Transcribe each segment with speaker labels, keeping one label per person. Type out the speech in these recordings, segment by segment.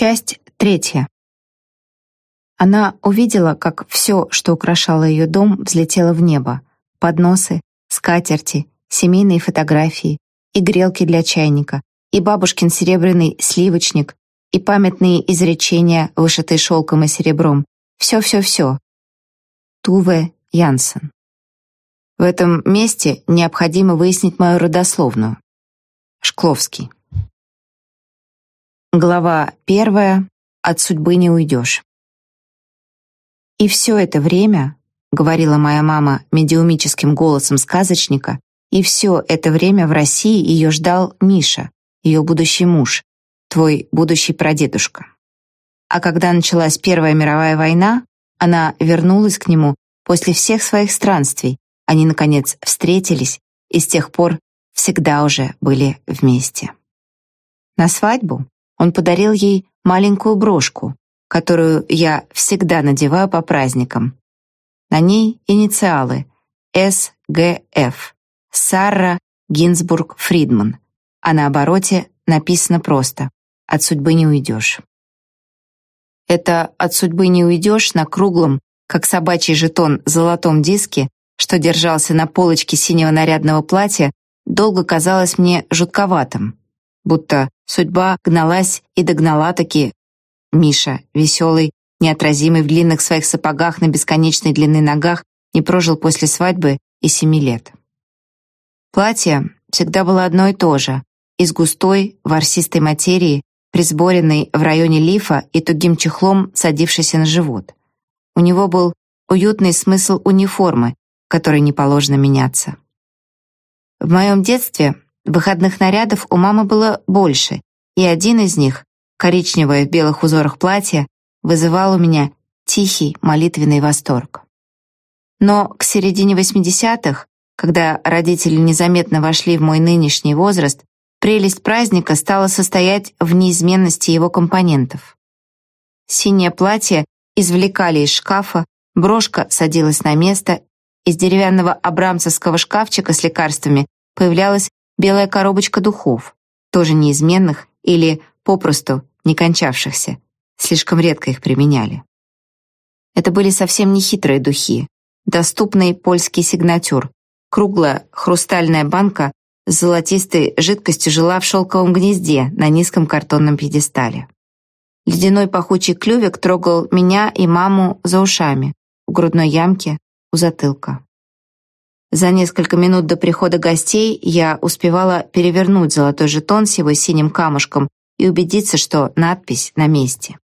Speaker 1: Часть третья. Она увидела, как все, что украшало ее дом, взлетело в небо. Подносы, скатерти, семейные фотографии, и грелки для чайника, и бабушкин серебряный сливочник, и памятные изречения, вышитые шелком и серебром. Все-все-все. Туве Янсен. В этом месте необходимо выяснить мою родословную. Шкловский. Глава первая. От судьбы не уйдешь. И все это время, говорила моя мама медиумическим голосом сказочника, и все это время в России ее ждал Миша, ее будущий муж, твой будущий прадедушка. А когда началась Первая мировая война, она вернулась к нему после всех своих странствий. Они наконец встретились и с тех пор всегда уже были вместе. На свадьбу он подарил ей маленькую брошку, которую я всегда надеваю по праздникам. На ней инициалы СГФ Сара Гинзбург Фридман, а на обороте написано просто «От судьбы не уйдешь». Это «От судьбы не уйдешь» на круглом, как собачий жетон, золотом диске, что держался на полочке синего нарядного платья, долго казалось мне жутковатым будто судьба гналась и догнала таки Миша, веселый, неотразимый в длинных своих сапогах на бесконечной длины ногах, не прожил после свадьбы и семи лет. Платье всегда было одно и то же, из густой, ворсистой материи, присборенной в районе лифа и тугим чехлом, садившейся на живот. У него был уютный смысл униформы, которой не положено меняться. В моем детстве Выходных нарядов у мамы было больше, и один из них, коричневое в белых узорах платье, вызывал у меня тихий молитвенный восторг. Но к середине 80-х, когда родители незаметно вошли в мой нынешний возраст, прелесть праздника стала состоять в неизменности его компонентов. Синее платье извлекали из шкафа, брошка садилась на место, из деревянного абрамцевского шкафчика с лекарствами появлялась белая коробочка духов, тоже неизменных или попросту не кончавшихся, слишком редко их применяли. Это были совсем не хитрые духи, доступный польский сигнатюр, круглая хрустальная банка с золотистой жидкостью жила в шелковом гнезде на низком картонном пьедестале. Ледяной пахучий клювик трогал меня и маму за ушами, у грудной ямки, у затылка. За несколько минут до прихода гостей я успевала перевернуть золотой жетон с его синим камушком и убедиться, что надпись на месте.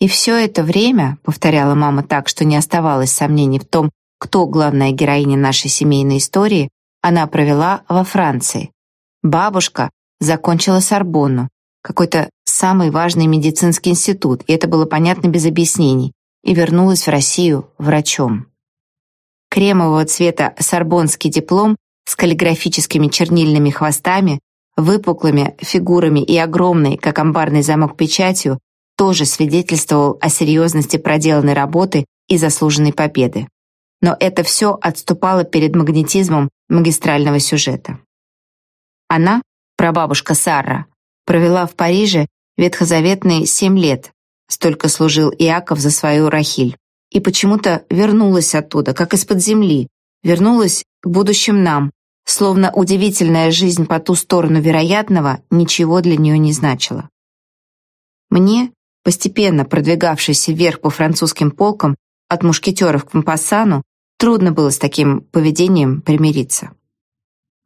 Speaker 1: И все это время, повторяла мама так, что не оставалось сомнений в том, кто главная героиня нашей семейной истории, она провела во Франции. Бабушка закончила Сорбонну, какой-то самый важный медицинский институт, и это было понятно без объяснений, и вернулась в Россию врачом кремового цвета сорбонский диплом с каллиграфическими чернильными хвостами, выпуклыми фигурами и огромной, как амбарный замок, печатью, тоже свидетельствовал о серьезности проделанной работы и заслуженной победы. Но это все отступало перед магнетизмом магистрального сюжета. Она, прабабушка Сара, провела в Париже ветхозаветные семь лет, столько служил Иаков за свою Рахиль и почему-то вернулась оттуда, как из-под земли, вернулась к будущим нам, словно удивительная жизнь по ту сторону вероятного ничего для нее не значила. Мне, постепенно продвигавшейся вверх по французским полкам, от мушкетеров к Мпассану, трудно было с таким поведением примириться.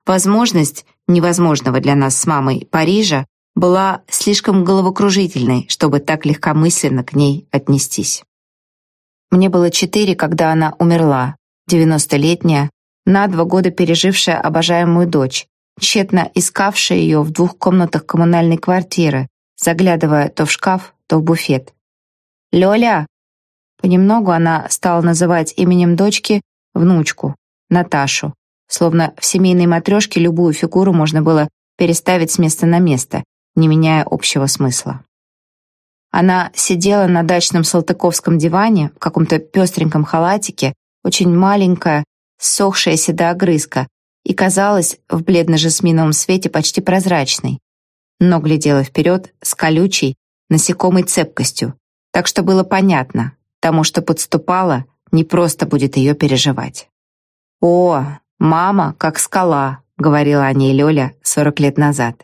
Speaker 1: Возможность невозможного для нас с мамой Парижа была слишком головокружительной, чтобы так легкомысленно к ней отнестись. Мне было четыре, когда она умерла, девяностолетняя, на два года пережившая обожаемую дочь, тщетно искавшая ее в двух комнатах коммунальной квартиры, заглядывая то в шкаф, то в буфет. «Лёля!» Понемногу она стала называть именем дочки внучку, Наташу, словно в семейной матрешке любую фигуру можно было переставить с места на место, не меняя общего смысла. Она сидела на дачном салтыковском диване в каком-то пестреньком халатике, очень маленькая, ссохшаяся до огрызка, и казалась в бледно-жасминовом свете почти прозрачной, но глядела вперед с колючей, насекомой цепкостью, так что было понятно, тому, что подступало, не просто будет ее переживать. «О, мама, как скала», — говорила о ней Лёля сорок лет назад.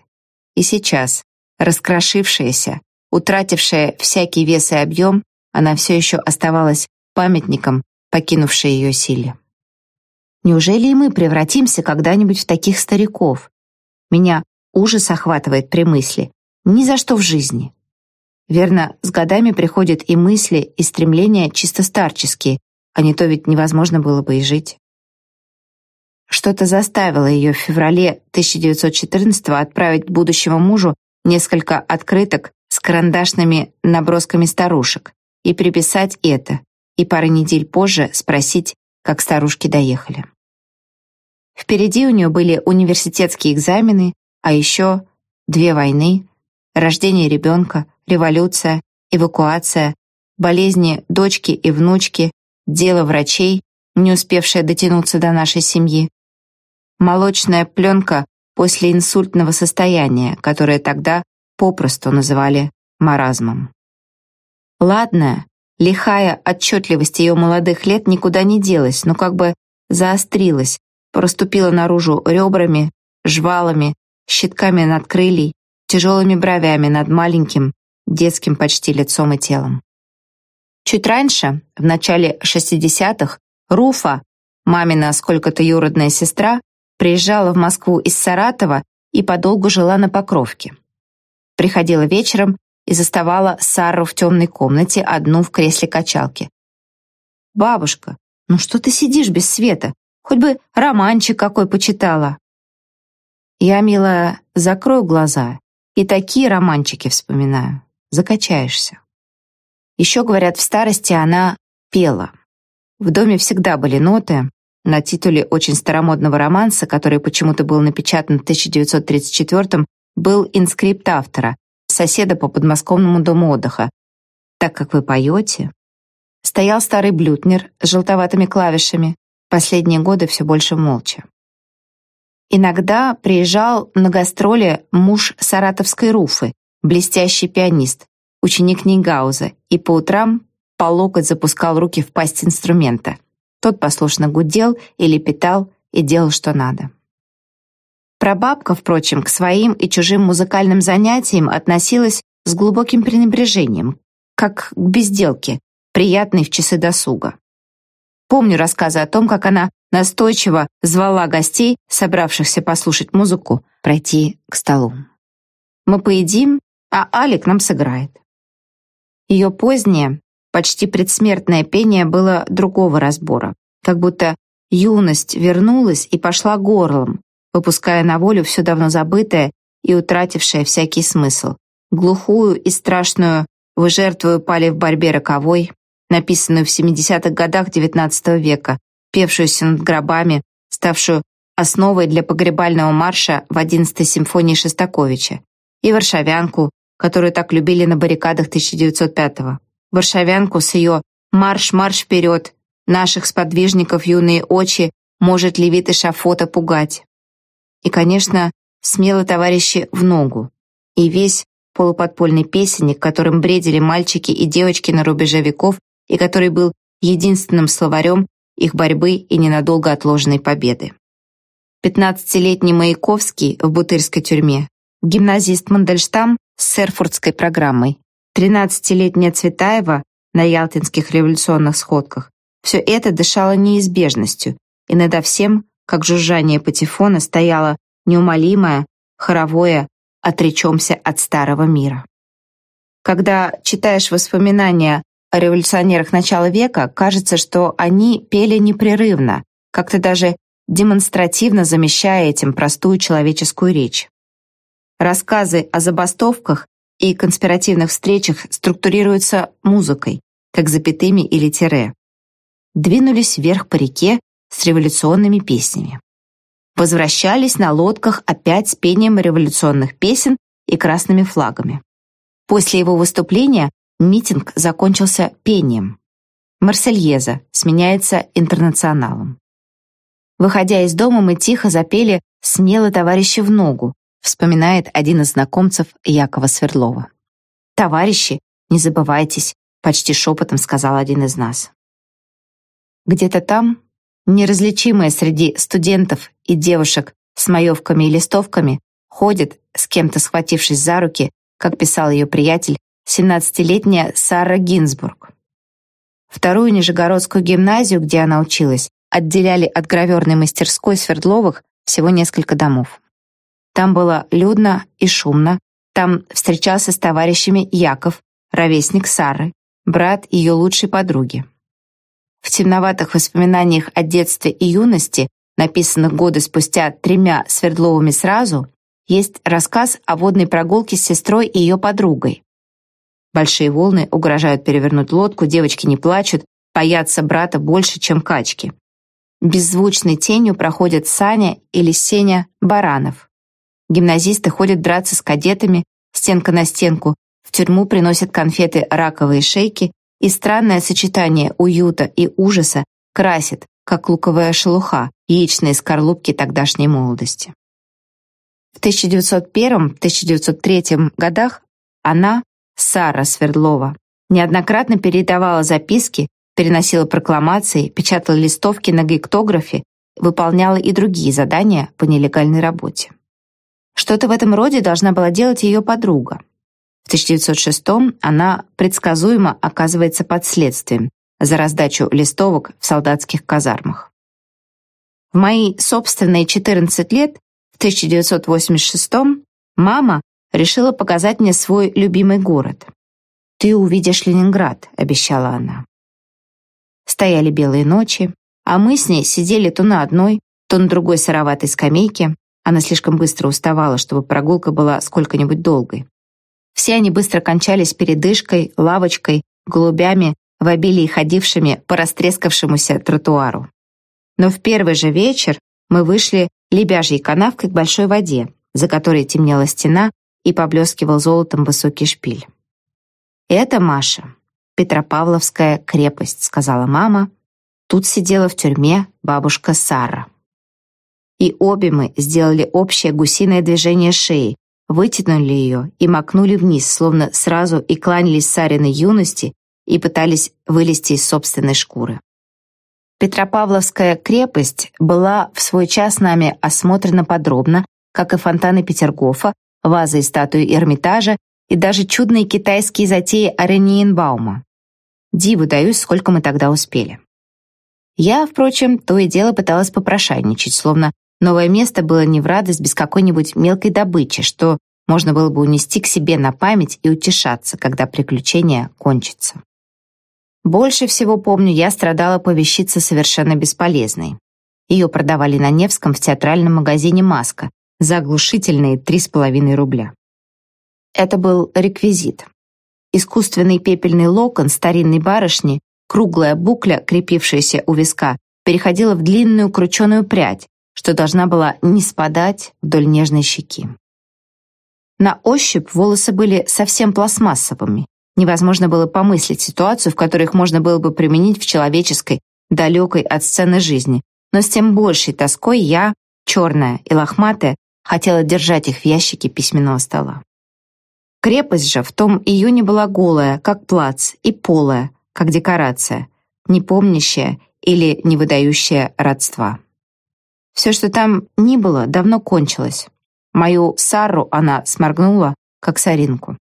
Speaker 1: И сейчас, раскрошившаяся, утратившая всякий вес и объем, она все еще оставалась памятником, покинувшей ее силе. Неужели и мы превратимся когда-нибудь в таких стариков? Меня ужас охватывает при мысли. Ни за что в жизни. Верно, с годами приходят и мысли, и стремления чисто старческие, а не то ведь невозможно было бы и жить. Что-то заставило ее в феврале 1914-го отправить будущему мужу несколько открыток с карандашными набросками старушек и приписать это, и пару недель позже спросить, как старушки доехали. Впереди у нее были университетские экзамены, а еще две войны, рождение ребенка, революция, эвакуация, болезни дочки и внучки, дело врачей, не успевшее дотянуться до нашей семьи, молочная пленка после инсультного состояния, которое тогда попросту называли маразмом. Ладная, лихая отчетливость ее молодых лет никуда не делась, но как бы заострилась, проступила наружу ребрами, жвалами, щитками над крыльей, тяжелыми бровями над маленьким, детским почти лицом и телом. Чуть раньше, в начале 60-х, Руфа, мамина сколько-то юродная сестра, приезжала в Москву из Саратова и подолгу жила на Покровке. Приходила вечером и заставала Сару в темной комнате одну в кресле качалки. «Бабушка, ну что ты сидишь без света? Хоть бы романчик какой почитала». Я, милая, закрою глаза и такие романчики вспоминаю. Закачаешься. Еще, говорят, в старости она пела. В доме всегда были ноты. На титуле очень старомодного романса, который почему-то был напечатан в 1934 был инскрипт автора, соседа по подмосковному дому отдыха. «Так как вы поете...» Стоял старый блютнер с желтоватыми клавишами, последние годы все больше молча. Иногда приезжал на гастроли муж саратовской Руфы, блестящий пианист, ученик Нейгауза, и по утрам по локоть запускал руки в пасть инструмента. Тот послушно гудел или питал и делал, что надо. Прабабка, впрочем, к своим и чужим музыкальным занятиям относилась с глубоким пренебрежением, как к безделке, приятной в часы досуга. Помню рассказы о том, как она настойчиво звала гостей, собравшихся послушать музыку, пройти к столу. Мы поедим, а Алик нам сыграет. Ее позднее, почти предсмертное пение было другого разбора, как будто юность вернулась и пошла горлом, выпуская на волю все давно забытое и утратившее всякий смысл. Глухую и страшную «Вы жертвую пали в борьбе роковой», написанную в 70-х годах XIX века, певшуюся над гробами, ставшую основой для погребального марша в 11-й симфонии Шостаковича, и «Варшавянку», которую так любили на баррикадах 1905-го. «Варшавянку» с ее «Марш-марш вперед», «Наших сподвижников юные очи, может ли вид эшафота пугать». И, конечно, смело товарищи в ногу. И весь полуподпольный песенник, которым бредили мальчики и девочки на рубеже веков, и который был единственным словарем их борьбы и ненадолго отложенной победы. Пятнадцатилетний Маяковский в Бутырской тюрьме, гимназист Мандельштам с Серфурдской программой, тринадцатилетняя Цветаева на Ялтинских революционных сходках. Все это дышало неизбежностью, и надо всем, как жужжание патефона, стояло неумолимое, хоровое «отречемся от старого мира». Когда читаешь воспоминания о революционерах начала века, кажется, что они пели непрерывно, как-то даже демонстративно замещая этим простую человеческую речь. Рассказы о забастовках и конспиративных встречах структурируются музыкой, как запятыми или тире. Двинулись вверх по реке с революционными песнями. Возвращались на лодках опять с пением революционных песен и красными флагами. После его выступления Митинг закончился пением. Марсельеза сменяется интернационалом. Выходя из дома, мы тихо запели «Смело, товарищи, в ногу», вспоминает один из знакомцев Якова Свердлова. «Товарищи, не забывайтесь», — почти шепотом сказал один из нас. Где-то там, неразличимая среди студентов и девушек с маевками и листовками, ходит, с кем-то схватившись за руки, как писал ее приятель, 17-летняя Сара Гинзбург. Вторую Нижегородскую гимназию, где она училась, отделяли от граверной мастерской Свердловых всего несколько домов. Там было людно и шумно, там встречался с товарищами Яков, ровесник Сары, брат ее лучшей подруги. В темноватых воспоминаниях о детстве и юности, написанных годы спустя тремя Свердловыми сразу, есть рассказ о водной прогулке с сестрой и ее подругой. Большие волны угрожают перевернуть лодку, девочки не плачут, боятся брата больше, чем качки. Беззвучной тенью проходят Саня или Сеня Баранов. Гимназисты ходят драться с кадетами, стенка на стенку, в тюрьму приносят конфеты раковые шейки, и странное сочетание уюта и ужаса красит, как луковая шелуха, яичные скорлупки тогдашней молодости. В 1901-1903 годах она, Сара Свердлова, неоднократно передавала записки, переносила прокламации, печатала листовки на гектографе, выполняла и другие задания по нелегальной работе. Что-то в этом роде должна была делать ее подруга. В 1906 она предсказуемо оказывается под следствием за раздачу листовок в солдатских казармах. В мои собственные 14 лет в 1986 мама решила показать мне свой любимый город. «Ты увидишь Ленинград», — обещала она. Стояли белые ночи, а мы с ней сидели то на одной, то на другой сыроватой скамейке. Она слишком быстро уставала, чтобы прогулка была сколько-нибудь долгой. Все они быстро кончались передышкой, лавочкой, голубями, в обилии ходившими по растрескавшемуся тротуару. Но в первый же вечер мы вышли лебяжьей канавкой к большой воде, за которой темнела стена и поблескивал золотом высокий шпиль. «Это, Маша, Петропавловская крепость», — сказала мама. Тут сидела в тюрьме бабушка Сара. И обе мы сделали общее гусиное движение шеи, вытянули ее и макнули вниз, словно сразу и кланялись Сариной юности и пытались вылезти из собственной шкуры. Петропавловская крепость была в свой час нами осмотрена подробно, как и фонтаны Петергофа, вазы и статуи Эрмитажа и даже чудные китайские затеи Орениенбаума. Диву даюсь, сколько мы тогда успели. Я, впрочем, то и дело пыталась попрошайничать, словно новое место было не в радость без какой-нибудь мелкой добычи, что можно было бы унести к себе на память и утешаться, когда приключение кончится. Больше всего помню, я страдала по вещице совершенно бесполезной. Ее продавали на Невском в театральном магазине «Маска» за оглушительные три с половиной рубля. Это был реквизит. Искусственный пепельный локон старинной барышни, круглая букля, крепившаяся у виска, переходила в длинную крученую прядь, что должна была не спадать вдоль нежной щеки. На ощупь волосы были совсем пластмассовыми, Невозможно было помыслить ситуацию, в которой их можно было бы применить в человеческой, далекой от сцены жизни. Но с тем большей тоской я, черная и лохматая, хотела держать их в ящике письменного стола. Крепость же в том июне была голая, как плац, и полая, как декорация, не помнящая или не выдающая родства. Все, что там ни было, давно кончилось. Мою Сару она сморгнула, как соринку.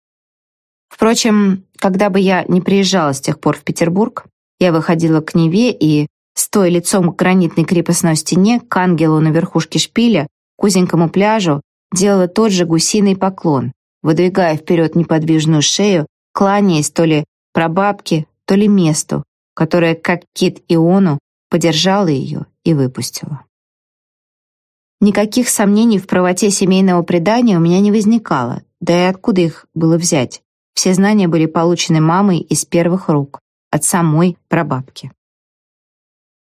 Speaker 1: Впрочем, когда бы я не приезжала с тех пор в Петербург, я выходила к Неве и, стоя лицом к гранитной крепостной стене, к ангелу на верхушке шпиля, к узенькому пляжу, делала тот же гусиный поклон, выдвигая вперед неподвижную шею, кланяясь то ли прабабке, то ли месту, которое, как кит Иону, подержала ее и выпустила. Никаких сомнений в правоте семейного предания у меня не возникало, да и откуда их было взять? Все знания были получены мамой из первых рук, от самой прабабки.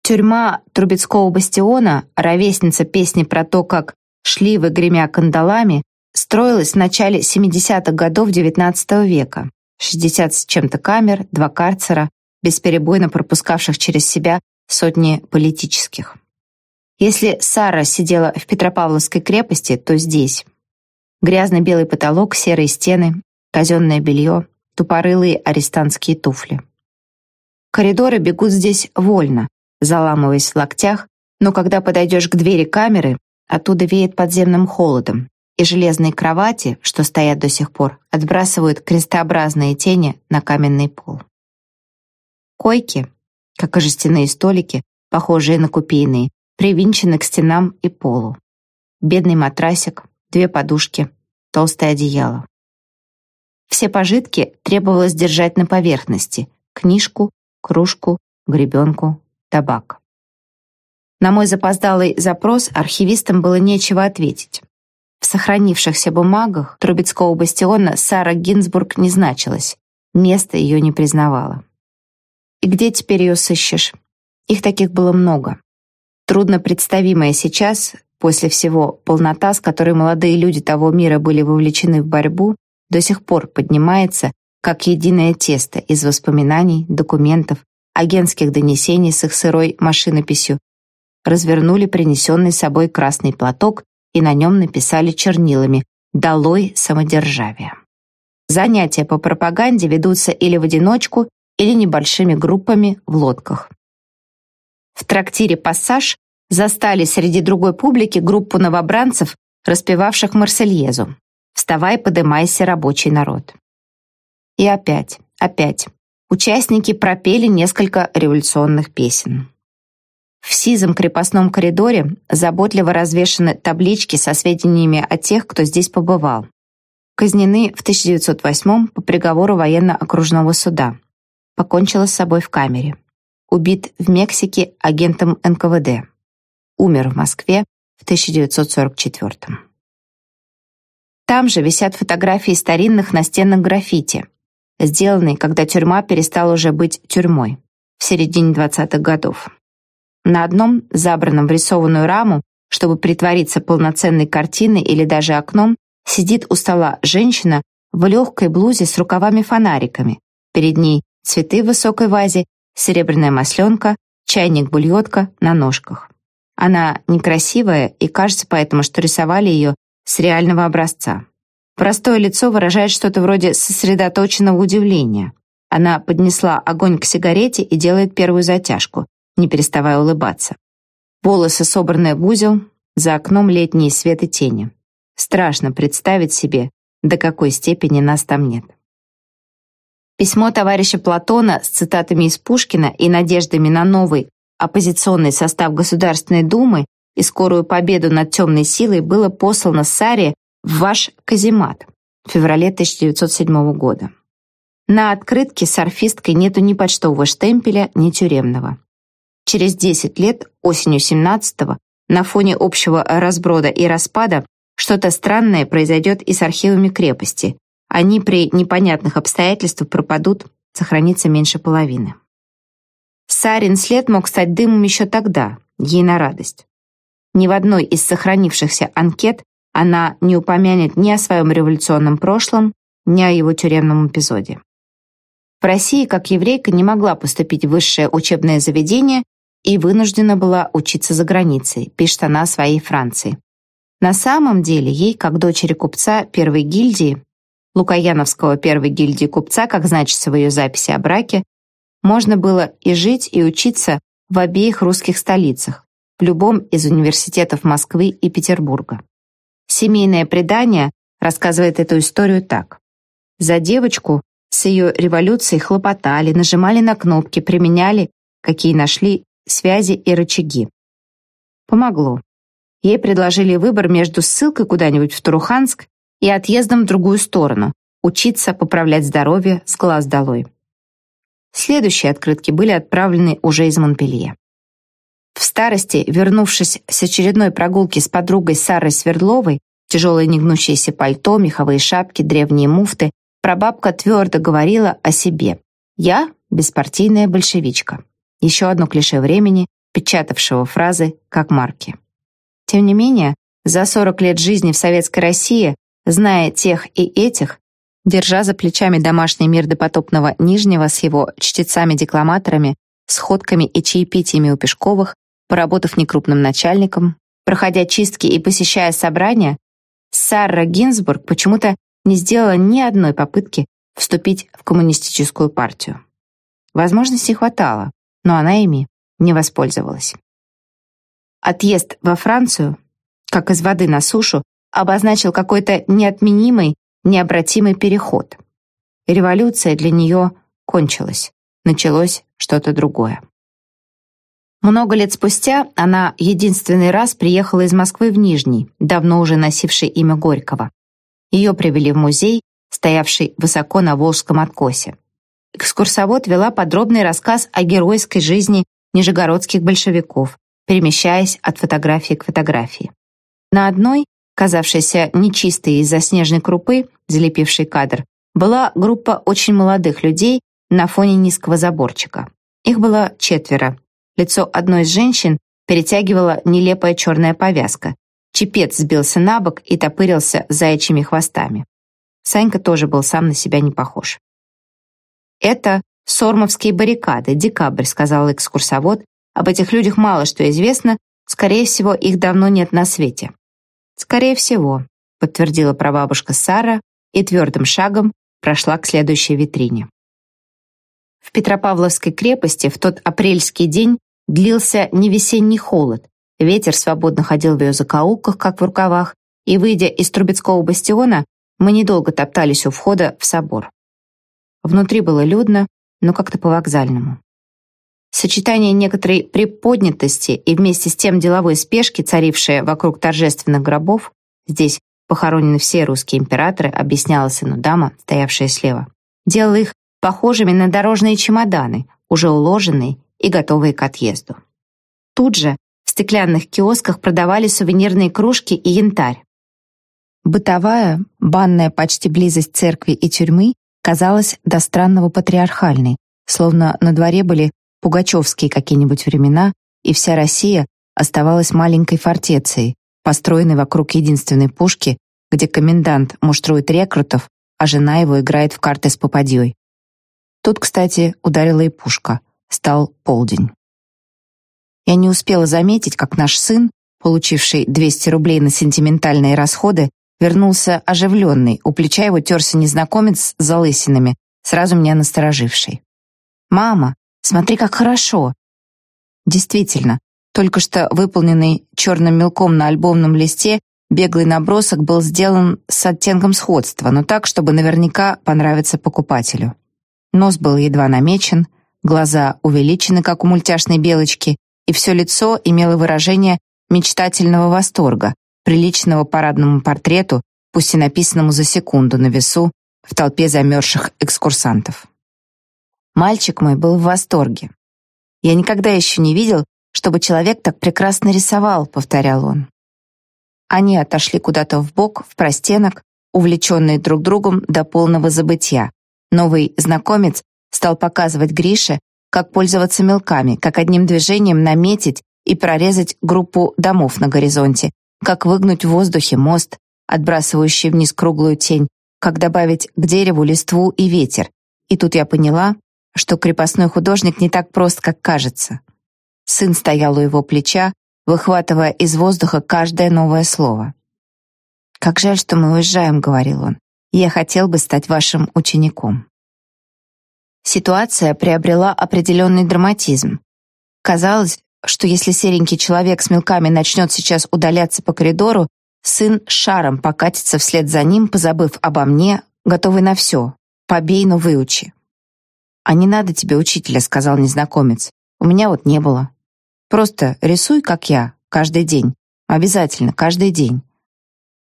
Speaker 1: Тюрьма Трубецкого бастиона, ровесница песни про то, как шли вы, гремя кандалами, строилась в начале 70-х годов XIX века. 60 с чем-то камер, два карцера, бесперебойно пропускавших через себя сотни политических. Если Сара сидела в Петропавловской крепости, то здесь. Грязно-белый потолок, серые стены, казенное белье, тупорылые арестантские туфли. Коридоры бегут здесь вольно, заламываясь в локтях, но когда подойдешь к двери камеры, оттуда веет подземным холодом, и железные кровати, что стоят до сих пор, отбрасывают крестообразные тени на каменный пол. Койки, как и жестяные столики, похожие на купейные, привинчены к стенам и полу. Бедный матрасик, две подушки, толстое одеяло. Все пожитки требовалось держать на поверхности — книжку, кружку, гребенку, табак. На мой запоздалый запрос архивистам было нечего ответить. В сохранившихся бумагах Трубецкого бастиона Сара Гинзбург не значилась, место ее не признавало. И где теперь ее сыщешь? Их таких было много. Трудно представимая сейчас, после всего, полнота, с которой молодые люди того мира были вовлечены в борьбу, до сих пор поднимается, как единое тесто из воспоминаний, документов, агентских донесений с их сырой машинописью, развернули принесенный с собой красный платок и на нем написали чернилами «Долой самодержавие». Занятия по пропаганде ведутся или в одиночку, или небольшими группами в лодках. В трактире «Пассаж» застали среди другой публики группу новобранцев, распевавших Марсельезу. «Вставай, подымайся, рабочий народ». И опять, опять. Участники пропели несколько революционных песен. В сизом крепостном коридоре заботливо развешаны таблички со сведениями о тех, кто здесь побывал. Казнены в 1908 по приговору военно-окружного суда. Покончила с собой в камере. Убит в Мексике агентом НКВД. Умер в Москве в 1944 Там же висят фотографии старинных настенных граффити, сделанные, когда тюрьма перестала уже быть тюрьмой, в середине 20-х годов. На одном, забранном в рисованную раму, чтобы притвориться полноценной картиной или даже окном, сидит у стола женщина в легкой блузе с рукавами-фонариками. Перед ней цветы в высокой вазе, серебряная масленка, чайник-бульетка на ножках. Она некрасивая и кажется поэтому, что рисовали ее с реального образца. Простое лицо выражает что-то вроде сосредоточенного удивления. Она поднесла огонь к сигарете и делает первую затяжку не переставая улыбаться. Волосы собранные в узел, за окном летние свет и тени. Страшно представить себе, до какой степени нас там нет. Письмо товарища Платона с цитатами из Пушкина и надеждами на новый оппозиционный состав Государственной Думы и скорую победу над темной силой было послано Саре в ваш каземат в феврале 1907 года. На открытке с орфисткой нету ни почтового штемпеля, ни тюремного. Через 10 лет, осенью 17-го, на фоне общего разброда и распада, что-то странное произойдет и с архивами крепости. Они при непонятных обстоятельствах пропадут, сохранится меньше половины. Сарин след мог стать дымом еще тогда, ей на радость. Ни в одной из сохранившихся анкет она не упомянет ни о своем революционном прошлом, ни о его тюремном эпизоде. В России, как еврейка, не могла поступить в высшее учебное заведение и вынуждена была учиться за границей, пишет она о своей Франции. На самом деле ей, как дочери купца первой гильдии, Лукаяновского первой гильдии купца, как значится в ее записи о браке, можно было и жить, и учиться в обеих русских столицах, в любом из университетов Москвы и Петербурга. Семейное предание рассказывает эту историю так. За девочку с ее революцией хлопотали, нажимали на кнопки, применяли, какие нашли, связи и рычаги. Помогло. Ей предложили выбор между ссылкой куда-нибудь в Туруханск и отъездом в другую сторону, учиться поправлять здоровье с глаз долой. Следующие открытки были отправлены уже из Монпелье. В старости, вернувшись с очередной прогулки с подругой Сарой Свердловой, тяжелое негнущееся пальто, меховые шапки, древние муфты, прабабка твердо говорила о себе. «Я — беспартийная большевичка» еще одно клише времени, печатавшего фразы как марки. Тем не менее, за 40 лет жизни в Советской России, зная тех и этих, держа за плечами домашний мир допотопного Нижнего с его чтецами-декламаторами, сходками и чаепитиями у Пешковых, поработав некрупным начальником, проходя чистки и посещая собрания, Сара Гинзбург почему-то не сделала ни одной попытки вступить в коммунистическую партию. Возможностей хватало, но она ими не воспользовалась. Отъезд во Францию, как из воды на сушу, обозначил какой-то неотменимый, необратимый переход. Революция для нее кончилась. Началось что-то другое. Много лет спустя она единственный раз приехала из Москвы в Нижний, давно уже носивший имя Горького. Ее привели в музей, стоявший высоко на Волжском откосе. Экскурсовод вела подробный рассказ о геройской жизни нижегородских большевиков, перемещаясь от фотографии к фотографии. На одной, казавшейся нечистой из-за снежной крупы, залепившей кадр, была группа очень молодых людей на фоне низкого заборчика. Их было четверо. Лицо одной из женщин перетягивала нелепая черная повязка. Чепец сбился на бок и топырился заячьими хвостами. Санька тоже был сам на себя не похож. «Это Сормовские баррикады, декабрь», — сказал экскурсовод. «Об этих людях мало что известно, скорее всего, их давно нет на свете». «Скорее всего», — подтвердила прабабушка Сара и твердым шагом прошла к следующей витрине. В Петропавловской крепости в тот апрельский день длился не весенний холод, ветер свободно ходил в ее закоулках, как в рукавах, и, выйдя из Трубецкого бастиона, мы недолго топтались у входа в собор. Внутри было людно, но как-то по-вокзальному. Сочетание некоторой приподнятости и вместе с тем деловой спешки, царившая вокруг торжественных гробов, здесь похоронены все русские императоры, объясняла сыну дама, стоявшая слева, делало их похожими на дорожные чемоданы, уже уложенные и готовые к отъезду. Тут же в стеклянных киосках продавали сувенирные кружки и янтарь. Бытовая, банная почти близость церкви и тюрьмы казалась до странного патриархальной, словно на дворе были пугачевские какие-нибудь времена, и вся Россия оставалась маленькой фортецией, построенной вокруг единственной пушки, где комендант муштрует рекрутов, а жена его играет в карты с попадьей. Тут, кстати, ударила и пушка. Стал полдень. Я не успела заметить, как наш сын, получивший 200 рублей на сентиментальные расходы, Вернулся оживленный, у плеча его терся незнакомец с залысинами, сразу меня настороживший. «Мама, смотри, как хорошо!» Действительно, только что выполненный черным мелком на альбомном листе беглый набросок был сделан с оттенком сходства, но так, чтобы наверняка понравиться покупателю. Нос был едва намечен, глаза увеличены, как у мультяшной белочки, и все лицо имело выражение мечтательного восторга, приличного парадному портрету, пусть и написанному за секунду на весу в толпе замерзших экскурсантов. Мальчик мой был в восторге. «Я никогда еще не видел, чтобы человек так прекрасно рисовал», — повторял он. Они отошли куда-то в бок, в простенок, увлеченные друг другом до полного забытья. Новый знакомец стал показывать Грише, как пользоваться мелками, как одним движением наметить и прорезать группу домов на горизонте, как выгнуть в воздухе мост, отбрасывающий вниз круглую тень, как добавить к дереву листву и ветер. И тут я поняла, что крепостной художник не так прост, как кажется. Сын стоял у его плеча, выхватывая из воздуха каждое новое слово. «Как жаль, что мы уезжаем», — говорил он. «Я хотел бы стать вашим учеником». Ситуация приобрела определенный драматизм. Казалось, что если серенький человек с мелками начнет сейчас удаляться по коридору, сын шаром покатится вслед за ним, позабыв обо мне, готовый на все. Побей, но выучи. «А не надо тебе учителя», — сказал незнакомец. «У меня вот не было. Просто рисуй, как я, каждый день. Обязательно, каждый день.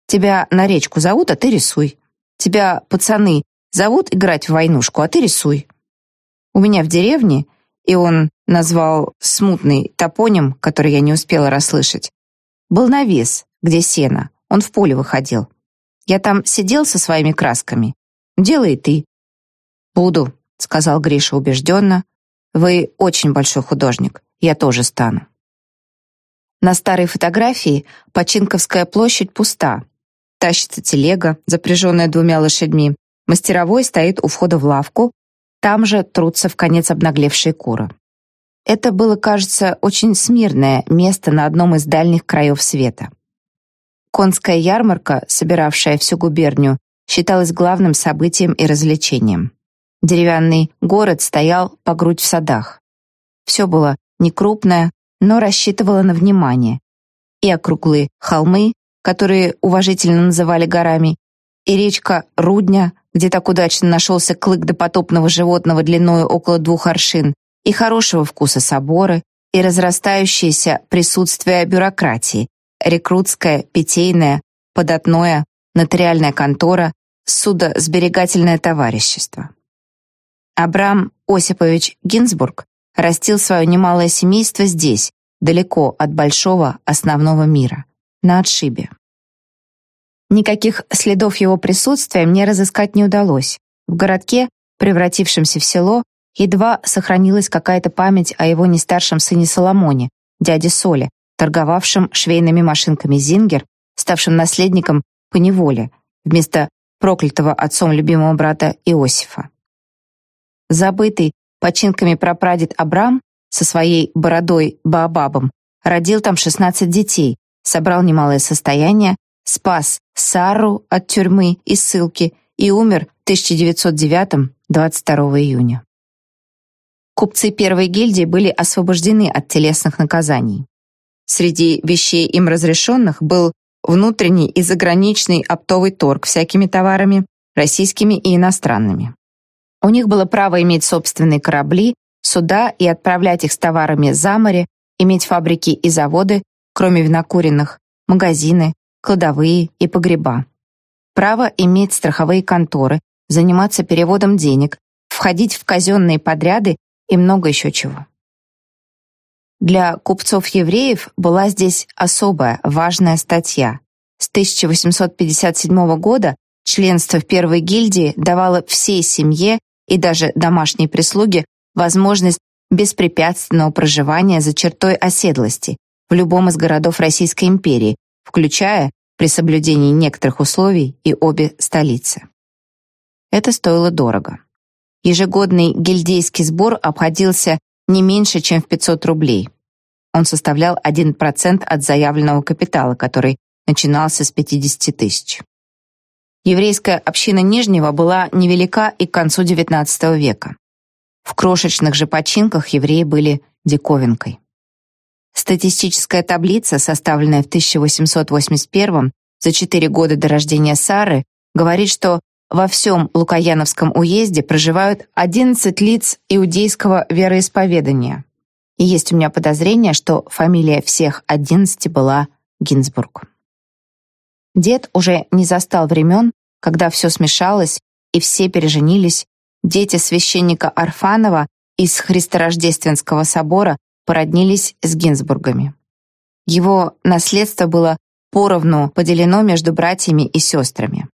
Speaker 1: Тебя на речку зовут, а ты рисуй. Тебя пацаны зовут играть в войнушку, а ты рисуй. У меня в деревне и он назвал смутный топоним, который я не успела расслышать. Был навес, где сено, он в поле выходил. Я там сидел со своими красками. Делай ты. Буду, сказал Гриша убежденно. Вы очень большой художник, я тоже стану. На старой фотографии Починковская площадь пуста. Тащится телега, запряженная двумя лошадьми. Мастеровой стоит у входа в лавку, там же трутся в конец обнаглевшие куры. Это было, кажется, очень смирное место на одном из дальних краев света. Конская ярмарка, собиравшая всю губернию, считалось главным событием и развлечением. Деревянный город стоял по грудь в садах. Все было некрупное, но рассчитывало на внимание. И округлые холмы, которые уважительно называли горами, и речка Рудня, где так удачно нашелся клык допотопного животного длиною около двух аршин, и хорошего вкуса соборы, и разрастающееся присутствие бюрократии, рекрутское, питейное, податное, нотариальная контора, судосберегательное товарищество. Абрам Осипович Гинзбург растил свое немалое семейство здесь, далеко от большого основного мира, на отшибе. Никаких следов его присутствия мне разыскать не удалось. В городке, превратившемся в село, едва сохранилась какая-то память о его нестаршем сыне Соломоне, дяде Соле, торговавшем швейными машинками Зингер, ставшим наследником по вместо проклятого отцом любимого брата Иосифа. Забытый починками прапрадед Абрам со своей бородой Баобабом родил там 16 детей, собрал немалое состояние, спас Сару от тюрьмы и ссылки и умер в 1909 22 июня. Купцы первой гильдии были освобождены от телесных наказаний. Среди вещей им разрешенных был внутренний и заграничный оптовый торг всякими товарами, российскими и иностранными. У них было право иметь собственные корабли, суда и отправлять их с товарами за море, иметь фабрики и заводы, кроме винокуренных, магазины, кладовые и погреба. Право иметь страховые конторы, заниматься переводом денег, входить в казенные подряды и много еще чего. Для купцов-евреев была здесь особая, важная статья. С 1857 года членство в первой гильдии давало всей семье и даже домашней прислуге возможность беспрепятственного проживания за чертой оседлости в любом из городов Российской империи, включая, при соблюдении некоторых условий, и обе столицы. Это стоило дорого. Ежегодный гильдейский сбор обходился не меньше, чем в 500 рублей. Он составлял 1% от заявленного капитала, который начинался с 50 тысяч. Еврейская община Нижнего была невелика и к концу XIX века. В крошечных же починках евреи были диковинкой. Статистическая таблица, составленная в 1881 за четыре года до рождения Сары, говорит, что во всем Лукаяновском уезде проживают 11 лиц иудейского вероисповедания. И есть у меня подозрение, что фамилия всех 11 была Гинзбург. Дед уже не застал времен, когда все смешалось и все переженились. Дети священника Арфанова из Христорождественского собора породнились с Гинзбургами. Его наследство было поровну поделено между братьями и сестрами.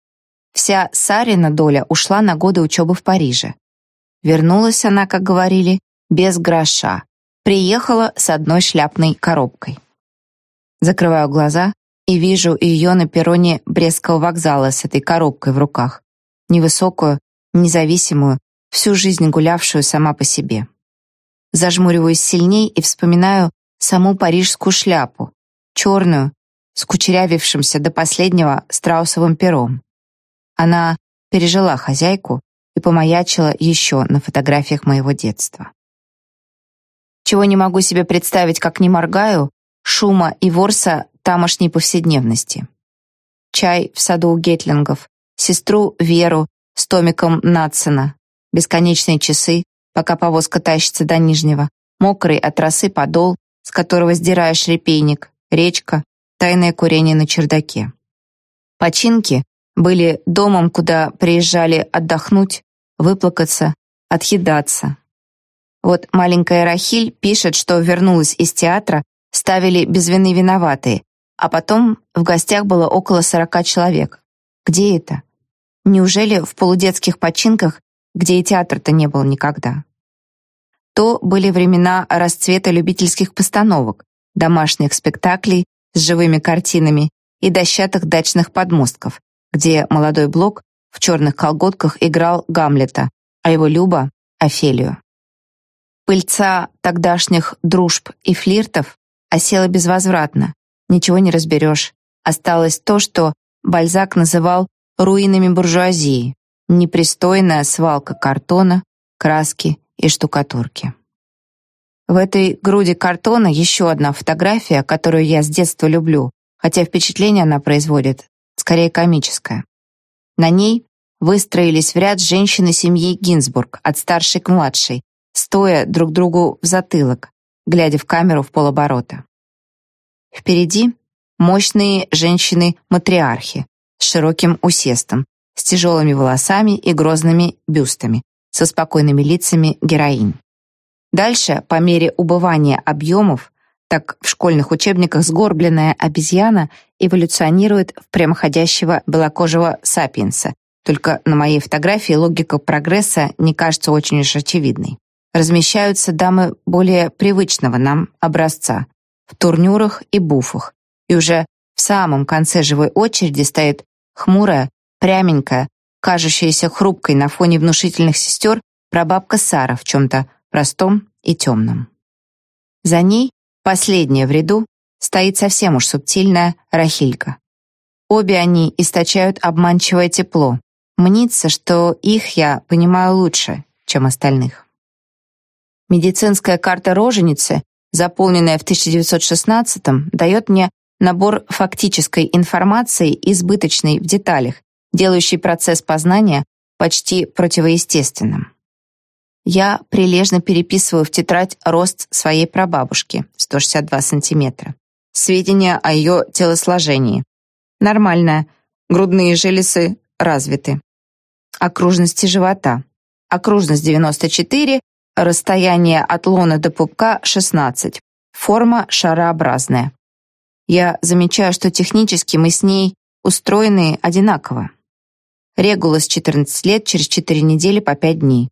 Speaker 1: Вся Сарина доля ушла на годы учебы в Париже. Вернулась она, как говорили, без гроша. Приехала с одной шляпной коробкой. Закрываю глаза и вижу ее на перроне Брестского вокзала с этой коробкой в руках. Невысокую, независимую, всю жизнь гулявшую сама по себе. Зажмуриваюсь сильней и вспоминаю саму парижскую шляпу, черную, с кучерявившимся до последнего страусовым пером. Она пережила хозяйку и помаячила еще на фотографиях моего детства. Чего не могу себе представить, как не моргаю, шума и ворса тамошней повседневности. Чай в саду у Гетлингов, сестру Веру с томиком Натсона, бесконечные часы, пока повозка тащится до Нижнего, мокрый от росы подол, с которого сдираешь репейник, речка, тайное курение на чердаке. Починки были домом, куда приезжали отдохнуть, выплакаться, отъедаться. Вот маленькая Рахиль пишет, что вернулась из театра, ставили без вины виноватые, а потом в гостях было около сорока человек. Где это? Неужели в полудетских починках, где и театр-то не был никогда? То были времена расцвета любительских постановок, домашних спектаклей с живыми картинами и дощатых дачных подмостков, где молодой Блок в черных колготках играл Гамлета, а его Люба — Офелию. Пыльца тогдашних дружб и флиртов осела безвозвратно, ничего не разберешь. Осталось то, что Бальзак называл руинами буржуазии, непристойная свалка картона, краски и штукатурки. В этой груди картона еще одна фотография, которую я с детства люблю, хотя впечатление она производит скорее комическое. На ней выстроились в ряд женщины семьи Гинзбург, от старшей к младшей, стоя друг другу в затылок, глядя в камеру в полоборота. Впереди мощные женщины-матриархи с широким усестом, с тяжелыми волосами и грозными бюстами, со спокойными лицами героинь. Дальше, по мере убывания объемов, так в школьных учебниках сгорбленная обезьяна эволюционирует в прямоходящего белокожего сапиенса. Только на моей фотографии логика прогресса не кажется очень уж очевидной. Размещаются дамы более привычного нам образца в турнюрах и буфах, и уже в самом конце живой очереди стоит хмурая, пряменькая, кажущаяся хрупкой на фоне внушительных сестер прабабка Сара в чем-то простом и темном. За ней, последняя в ряду, стоит совсем уж субтильная Рахилька. Обе они источают обманчивое тепло. Мнится, что их я понимаю лучше, чем остальных. Медицинская карта роженицы, заполненная в 1916-м, дает мне набор фактической информации, избыточной в деталях, делающий процесс познания почти противоестественным. Я прилежно переписываю в тетрадь рост своей прабабушки, 162 сантиметра. Сведения о ее телосложении. Нормальная. Грудные железы развиты. Окружности живота. Окружность 94, расстояние от лона до пупка 16. Форма шарообразная. Я замечаю, что технически мы с ней устроены одинаково. Регулус 14 лет, через 4 недели по 5 дней.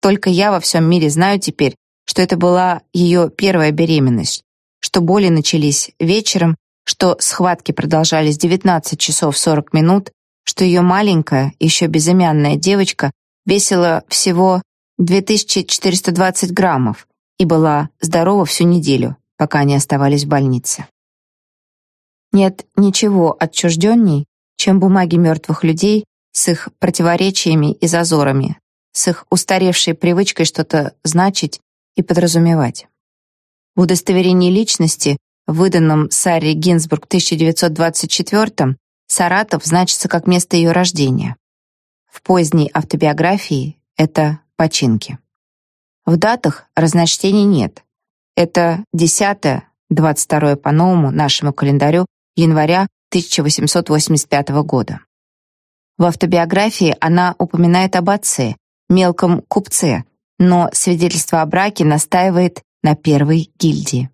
Speaker 1: Только я во всем мире знаю теперь, что это была ее первая беременность, что боли начались вечером, что схватки продолжались 19 часов 40 минут, что ее маленькая, еще безымянная девочка весила всего 2420 граммов и была здорова всю неделю, пока они оставались в больнице. Нет ничего отчужденней, чем бумаги мертвых людей с их противоречиями и зазорами, с их устаревшей привычкой что-то значить и подразумевать. В удостоверении личности, выданном Саре Гинзбург в 1924 Саратов значится как место ее рождения. В поздней автобиографии это починки. В датах разночтений нет. Это 10 22 по новому нашему календарю января 1885 года. В автобиографии она упоминает об отце, мелком купце, но свидетельство о браке настаивает на первой гильдии.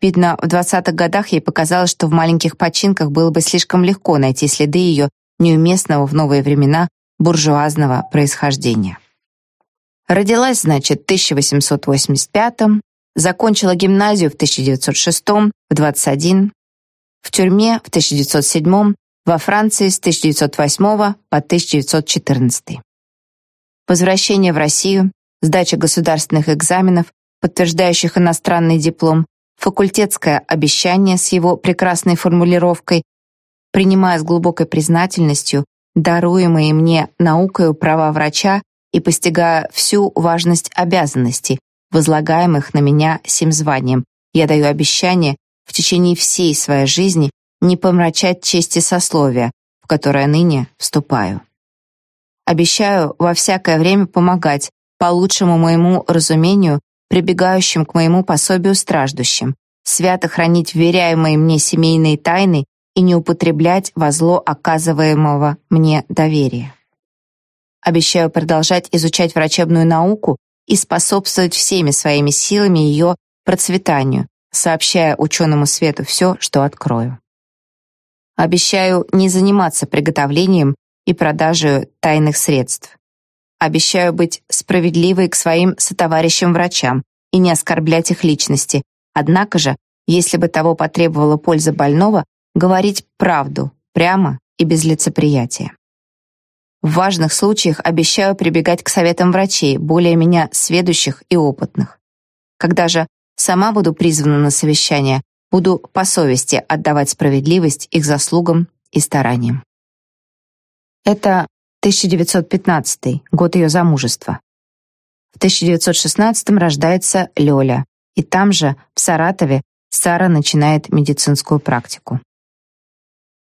Speaker 1: Видно, в 20-х годах ей показалось, что в маленьких починках было бы слишком легко найти следы ее неуместного в новые времена буржуазного происхождения. Родилась, значит, в 1885 закончила гимназию в 1906 в 21, в тюрьме в 1907 во Франции с 1908 по 1914. Возвращение в Россию, сдача государственных экзаменов, подтверждающих иностранный диплом, факультетское обещание с его прекрасной формулировкой, принимая с глубокой признательностью даруемые мне наукою права врача и постигая всю важность обязанностей, возлагаемых на меня сим званием, я даю обещание в течение всей своей жизни не помрачать чести сословия, в которое ныне вступаю. Обещаю во всякое время помогать, по лучшему моему разумению, прибегающим к моему пособию страждущим, свято хранить вверяемые мне семейные тайны и не употреблять во зло оказываемого мне доверия. Обещаю продолжать изучать врачебную науку и способствовать всеми своими силами ее процветанию, сообщая ученому свету все, что открою. Обещаю не заниматься приготовлением и продажей тайных средств. Обещаю быть справедливой к своим сотоварищам-врачам и не оскорблять их личности. Однако же, если бы того потребовала польза больного, говорить правду, прямо и без лицеприятия. В важных случаях обещаю прибегать к советам врачей, более меня сведущих и опытных. Когда же сама буду призвана на совещание, буду по совести отдавать справедливость их заслугам и стараниям. Это 1915 год ее замужества. В 1916 рождается Лёля, и там же, в Саратове, Сара начинает медицинскую практику.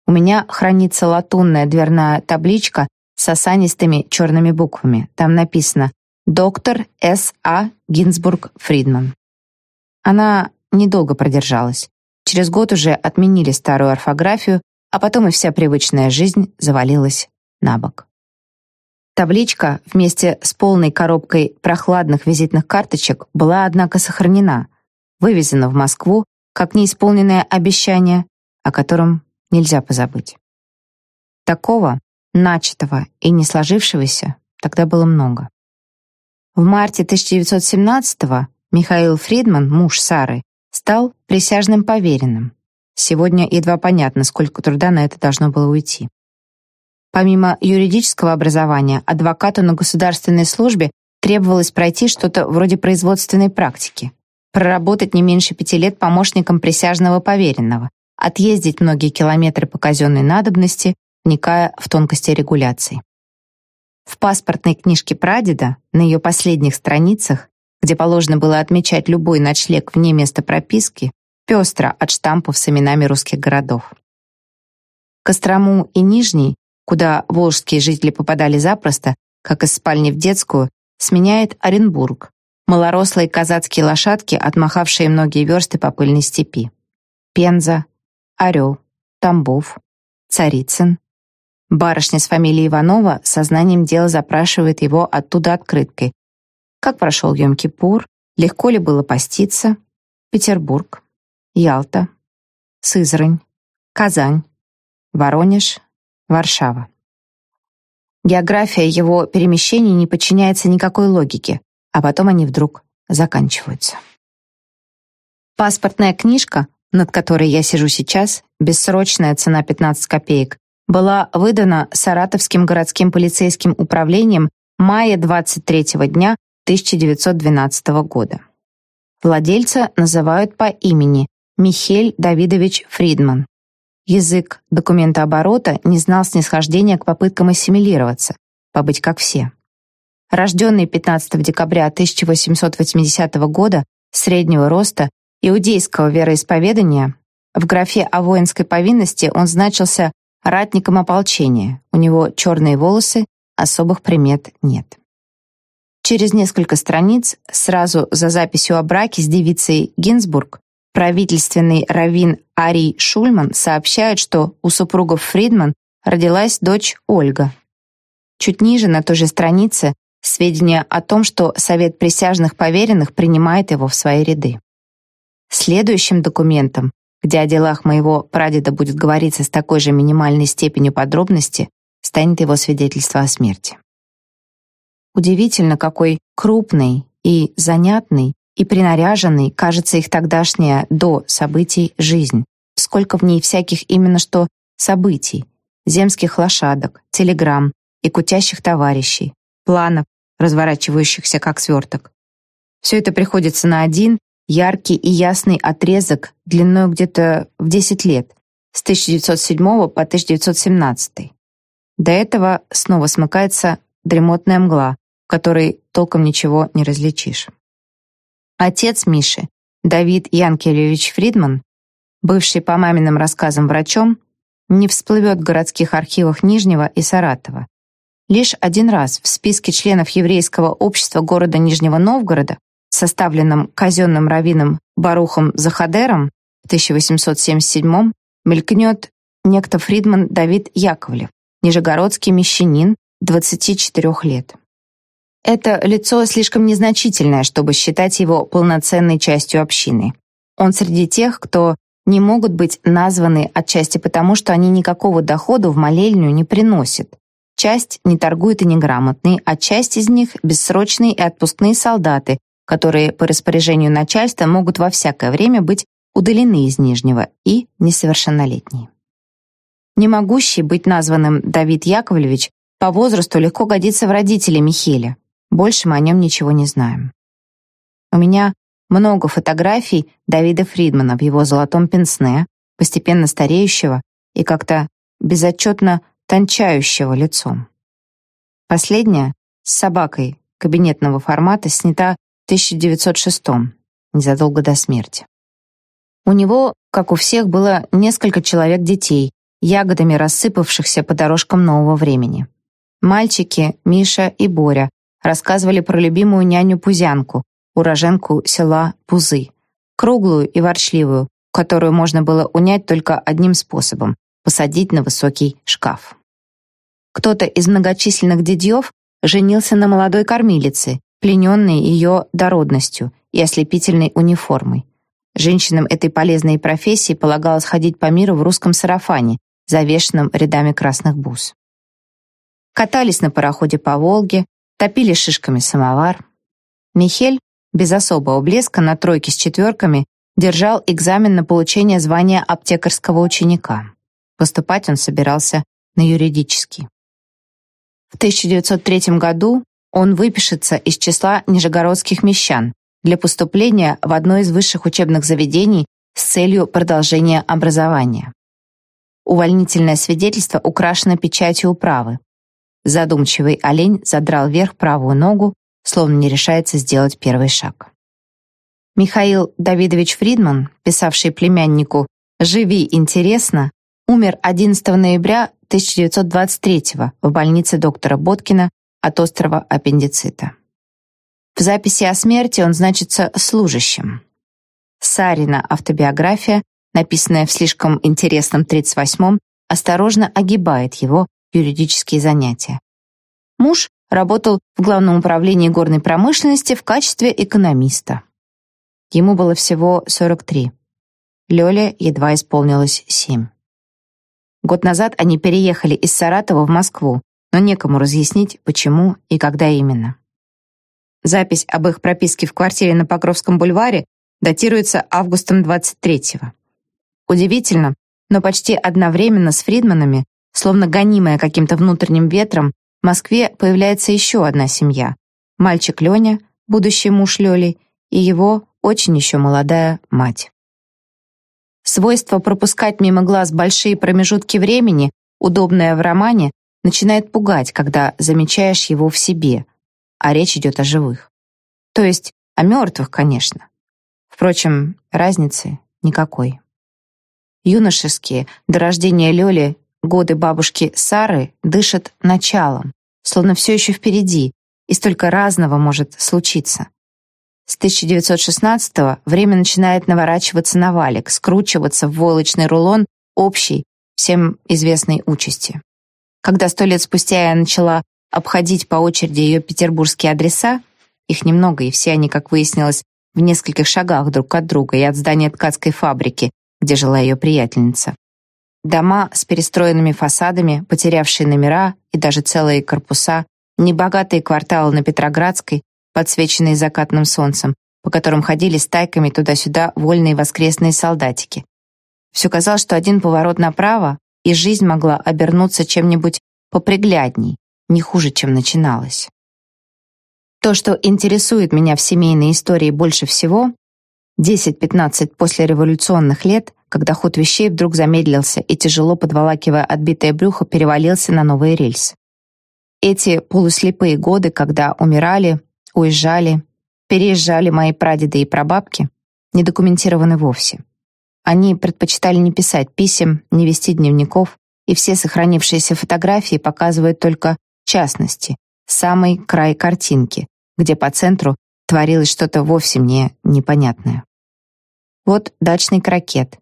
Speaker 1: У меня хранится латунная дверная табличка с осанистыми черными буквами. Там написано «Доктор С.А. Гинзбург Фридман». Она недолго продержалась. Через год уже отменили старую орфографию, а потом и вся привычная жизнь завалилась на бок. Табличка вместе с полной коробкой прохладных визитных карточек была, однако, сохранена, вывезена в Москву как неисполненное обещание, о котором нельзя позабыть. Такого, начатого и не сложившегося, тогда было много. В марте 1917-го Михаил Фридман, муж Сары, стал присяжным поверенным. Сегодня едва понятно, сколько труда на это должно было уйти. Помимо юридического образования, адвокату на государственной службе требовалось пройти что-то вроде производственной практики, проработать не меньше пяти лет помощником присяжного поверенного, отъездить многие километры по казенной надобности, вникая в тонкости регуляции. В паспортной книжке прадеда, на ее последних страницах, где положено было отмечать любой ночлег вне места прописки, пестро от штампов с именами русских городов. Кострому и Нижний, куда волжские жители попадали запросто, как из спальни в детскую, сменяет Оренбург, малорослые казацкие лошадки, отмахавшие многие версты по пыльной степи. Пенза, Орел, Тамбов, Царицын. Барышня с фамилией Иванова сознанием дела запрашивает его оттуда открыткой. Как прошел Йом-Кипур? Легко ли было поститься? Петербург, Ялта, Сызрань, Казань, Воронеж, Варшава. География его перемещений не подчиняется никакой логике, а потом они вдруг заканчиваются. Паспортная книжка, над которой я сижу сейчас, бессрочная цена 15 копеек, была выдана Саратовским городским полицейским управлением мая 23 дня 1912 года. Владельца называют по имени Михель Давидович Фридман. Язык документооборота не знал снисхождения к попыткам ассимилироваться, побыть как все. Рожденный 15 декабря 1880 года, среднего роста, иудейского вероисповедания, в графе о воинской повинности он значился ратником ополчения, у него черные волосы, особых примет нет. Через несколько страниц, сразу за записью о браке с девицей Гинзбург, Правительственный раввин Арий Шульман сообщает, что у супругов Фридман родилась дочь Ольга. Чуть ниже, на той же странице, сведения о том, что Совет присяжных поверенных принимает его в свои ряды. Следующим документом, где о делах моего прадеда будет говориться с такой же минимальной степенью подробности, станет его свидетельство о смерти. Удивительно, какой крупный и занятный и принаряженной кажется их тогдашняя до событий жизнь. Сколько в ней всяких именно что событий, земских лошадок, телеграмм и кутящих товарищей, планов, разворачивающихся как сверток. Все это приходится на один яркий и ясный отрезок длиной где-то в 10 лет, с 1907 по 1917. До этого снова смыкается дремотная мгла, в которой толком ничего не различишь. Отец Миши, Давид Янкелевич Фридман, бывший по маминым рассказам врачом, не всплывет в городских архивах Нижнего и Саратова. Лишь один раз в списке членов еврейского общества города Нижнего Новгорода, составленном казенным раввином Барухом Захадером в 1877 мелькнет некто Фридман Давид Яковлев, нижегородский мещанин, 24 лет. Это лицо слишком незначительное, чтобы считать его полноценной частью общины. Он среди тех, кто не могут быть названы отчасти потому, что они никакого дохода в молельню не приносят. Часть не торгует и неграмотные, а часть из них — бессрочные и отпускные солдаты, которые по распоряжению начальства могут во всякое время быть удалены из Нижнего и несовершеннолетние. Не могущий быть названным Давид Яковлевич по возрасту легко годится в родители Михеля. Больше мы о нем ничего не знаем. У меня много фотографий Давида Фридмана в его золотом пенсне, постепенно стареющего и как-то безотчетно тончающего лицом. Последняя с собакой кабинетного формата снята 1906 незадолго до смерти. У него, как у всех, было несколько человек детей, ягодами рассыпавшихся по дорожкам нового времени. Мальчики, Миша и Боря, рассказывали про любимую няню Пузянку, уроженку села Пузы, круглую и ворчливую, которую можно было унять только одним способом — посадить на высокий шкаф. Кто-то из многочисленных дядьев женился на молодой кормилице, плененной ее дородностью и ослепительной униформой. Женщинам этой полезной профессии полагалось ходить по миру в русском сарафане, завешенном рядами красных бус. Катались на пароходе по Волге, топили шишками самовар. Михель, без особого блеска на тройке с четверками, держал экзамен на получение звания аптекарского ученика. Поступать он собирался на юридический. В 1903 году он выпишется из числа нижегородских мещан для поступления в одно из высших учебных заведений с целью продолжения образования. Увольнительное свидетельство украшено печатью управы. Задумчивый олень задрал вверх правую ногу, словно не решается сделать первый шаг. Михаил Давидович Фридман, писавший племяннику «Живи интересно», умер 11 ноября 1923 в больнице доктора Боткина от острого аппендицита. В записи о смерти он значится служащим. Сарина автобиография, написанная в слишком интересном 38-м, осторожно огибает его юридические занятия. Муж работал в Главном управлении горной промышленности в качестве экономиста. Ему было всего 43. Лёле едва исполнилось 7. Год назад они переехали из Саратова в Москву, но некому разъяснить, почему и когда именно. Запись об их прописке в квартире на Покровском бульваре датируется августом 23-го. Удивительно, но почти одновременно с Фридманами, словно гонимая каким-то внутренним ветром, в Москве появляется еще одна семья. Мальчик Леня, будущий муж Лёли, и его очень еще молодая мать. Свойство пропускать мимо глаз большие промежутки времени, удобное в романе, начинает пугать, когда замечаешь его в себе, а речь идет о живых. То есть о мертвых, конечно. Впрочем, разницы никакой. Юношеские, до рождения Лёли, годы бабушки Сары дышат началом, словно все еще впереди, и столько разного может случиться. С 1916-го время начинает наворачиваться на валик, скручиваться в войлочный рулон общей, всем известной участи. Когда сто лет спустя я начала обходить по очереди ее петербургские адреса, их немного, и все они, как выяснилось, в нескольких шагах друг от друга и от здания ткацкой фабрики, где жила ее приятельница. Дома с перестроенными фасадами, потерявшие номера и даже целые корпуса, небогатые кварталы на Петроградской, подсвеченные закатным солнцем, по которым ходили стайками туда-сюда вольные воскресные солдатики. Все казалось, что один поворот направо, и жизнь могла обернуться чем-нибудь поприглядней, не хуже, чем начиналась. То, что интересует меня в семейной истории больше всего, 10-15 послереволюционных лет, когда ход вещей вдруг замедлился и, тяжело подволакивая отбитое брюхо, перевалился на новые рельсы. Эти полуслепые годы, когда умирали, уезжали, переезжали мои прадеды и прабабки, не документированы вовсе. Они предпочитали не писать писем, не вести дневников, и все сохранившиеся фотографии показывают только частности, самый край картинки, где по центру творилось что-то вовсе мне непонятное. Вот дачный крокет,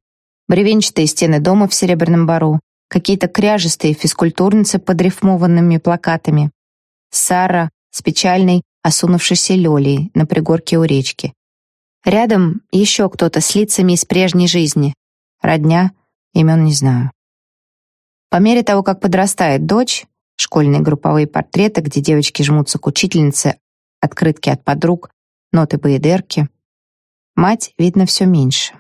Speaker 1: бревенчатые стены дома в Серебряном Бару, какие-то кряжестые физкультурницы под рифмованными плакатами, Сара с печальной осунувшейся Лёлей на пригорке у речки. Рядом еще кто-то с лицами из прежней жизни. Родня, имен не знаю. По мере того, как подрастает дочь, школьные групповые портреты, где девочки жмутся к учительнице, открытки от подруг, ноты поедерки, мать видно все меньше.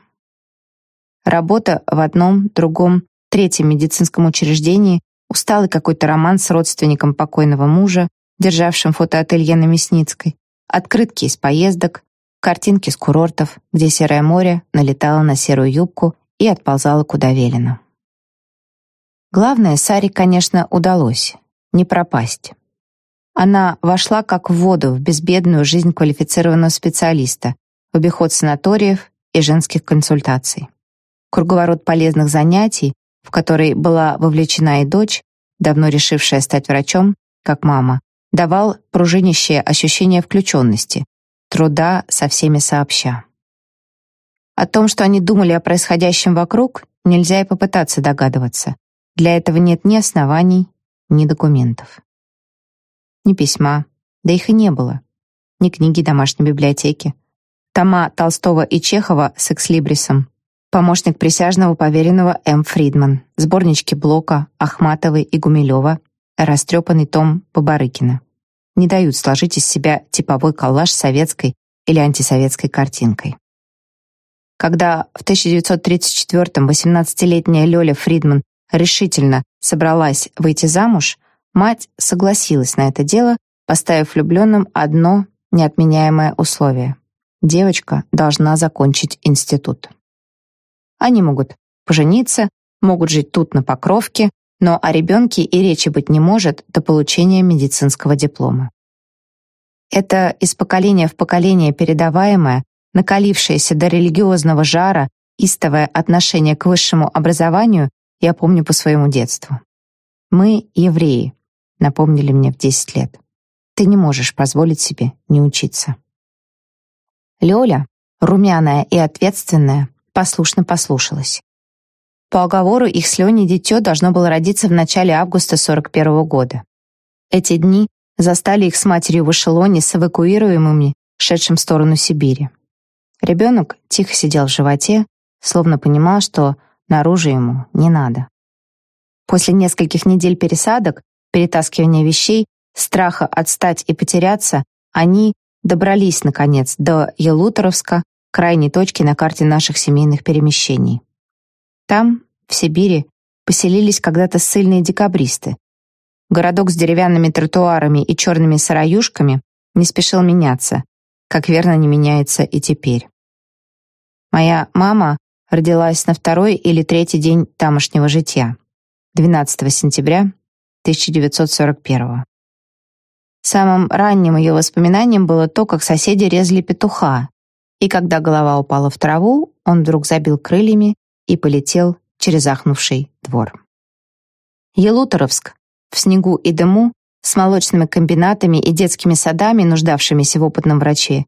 Speaker 1: Работа в одном, другом, третьем медицинском учреждении, усталый какой-то роман с родственником покойного мужа, державшим фотоателье на Мясницкой, открытки из поездок, картинки с курортов, где серое море налетало на серую юбку и отползало куда велено. Главное, Саре, конечно, удалось не пропасть. Она вошла как в воду в безбедную жизнь квалифицированного специалиста, в обиход санаториев и женских консультаций. Круговорот полезных занятий, в который была вовлечена и дочь, давно решившая стать врачом, как мама, давал пружинящее ощущение включенности, труда со всеми сообща. О том, что они думали о происходящем вокруг, нельзя и попытаться догадываться. Для этого нет ни оснований, ни документов. Ни письма, да их и не было. Ни книги домашней библиотеки. Тома Толстого и Чехова с экслибрисом. Помощник присяжного поверенного М. Фридман. Сборнички Блока, Ахматовой и Гумилева. Растрепанный том Бабарыкина. Не дают сложить из себя типовой коллаж советской или антисоветской картинкой. Когда в 1934-м 18-летняя Лёля Фридман решительно собралась выйти замуж, мать согласилась на это дело, поставив влюбленным одно неотменяемое условие. Девочка должна закончить институт. Они могут пожениться, могут жить тут на Покровке, но о ребенке и речи быть не может до получения медицинского диплома. Это из поколения в поколение передаваемое, накалившееся до религиозного жара, истовое отношение к высшему образованию я помню по своему детству. «Мы евреи», — напомнили мне в 10 лет. «Ты не можешь позволить себе не учиться». Лёля, румяная и ответственная, послушно послушалась. По оговору их с Леней дитё должно было родиться в начале августа 41 -го года. Эти дни застали их с матерью в эшелоне с эвакуируемыми, шедшим в сторону Сибири. Ребенок тихо сидел в животе, словно понимал, что наружу ему не надо. После нескольких недель пересадок, перетаскивания вещей, страха отстать и потеряться, они добрались, наконец, до Елуторовска, крайней точки на карте наших семейных перемещений. Там, в Сибири, поселились когда-то ссыльные декабристы. Городок с деревянными тротуарами и черными сыроюшками не спешил меняться, как верно не меняется и теперь. Моя мама родилась на второй или третий день тамошнего жития, 12 сентября 1941 Самым ранним ее воспоминанием было то, как соседи резали петуха, и когда голова упала в траву, он вдруг забил крыльями и полетел через ахнувший двор. Елуторовск в снегу и дыму с молочными комбинатами и детскими садами, нуждавшимися в опытном враче,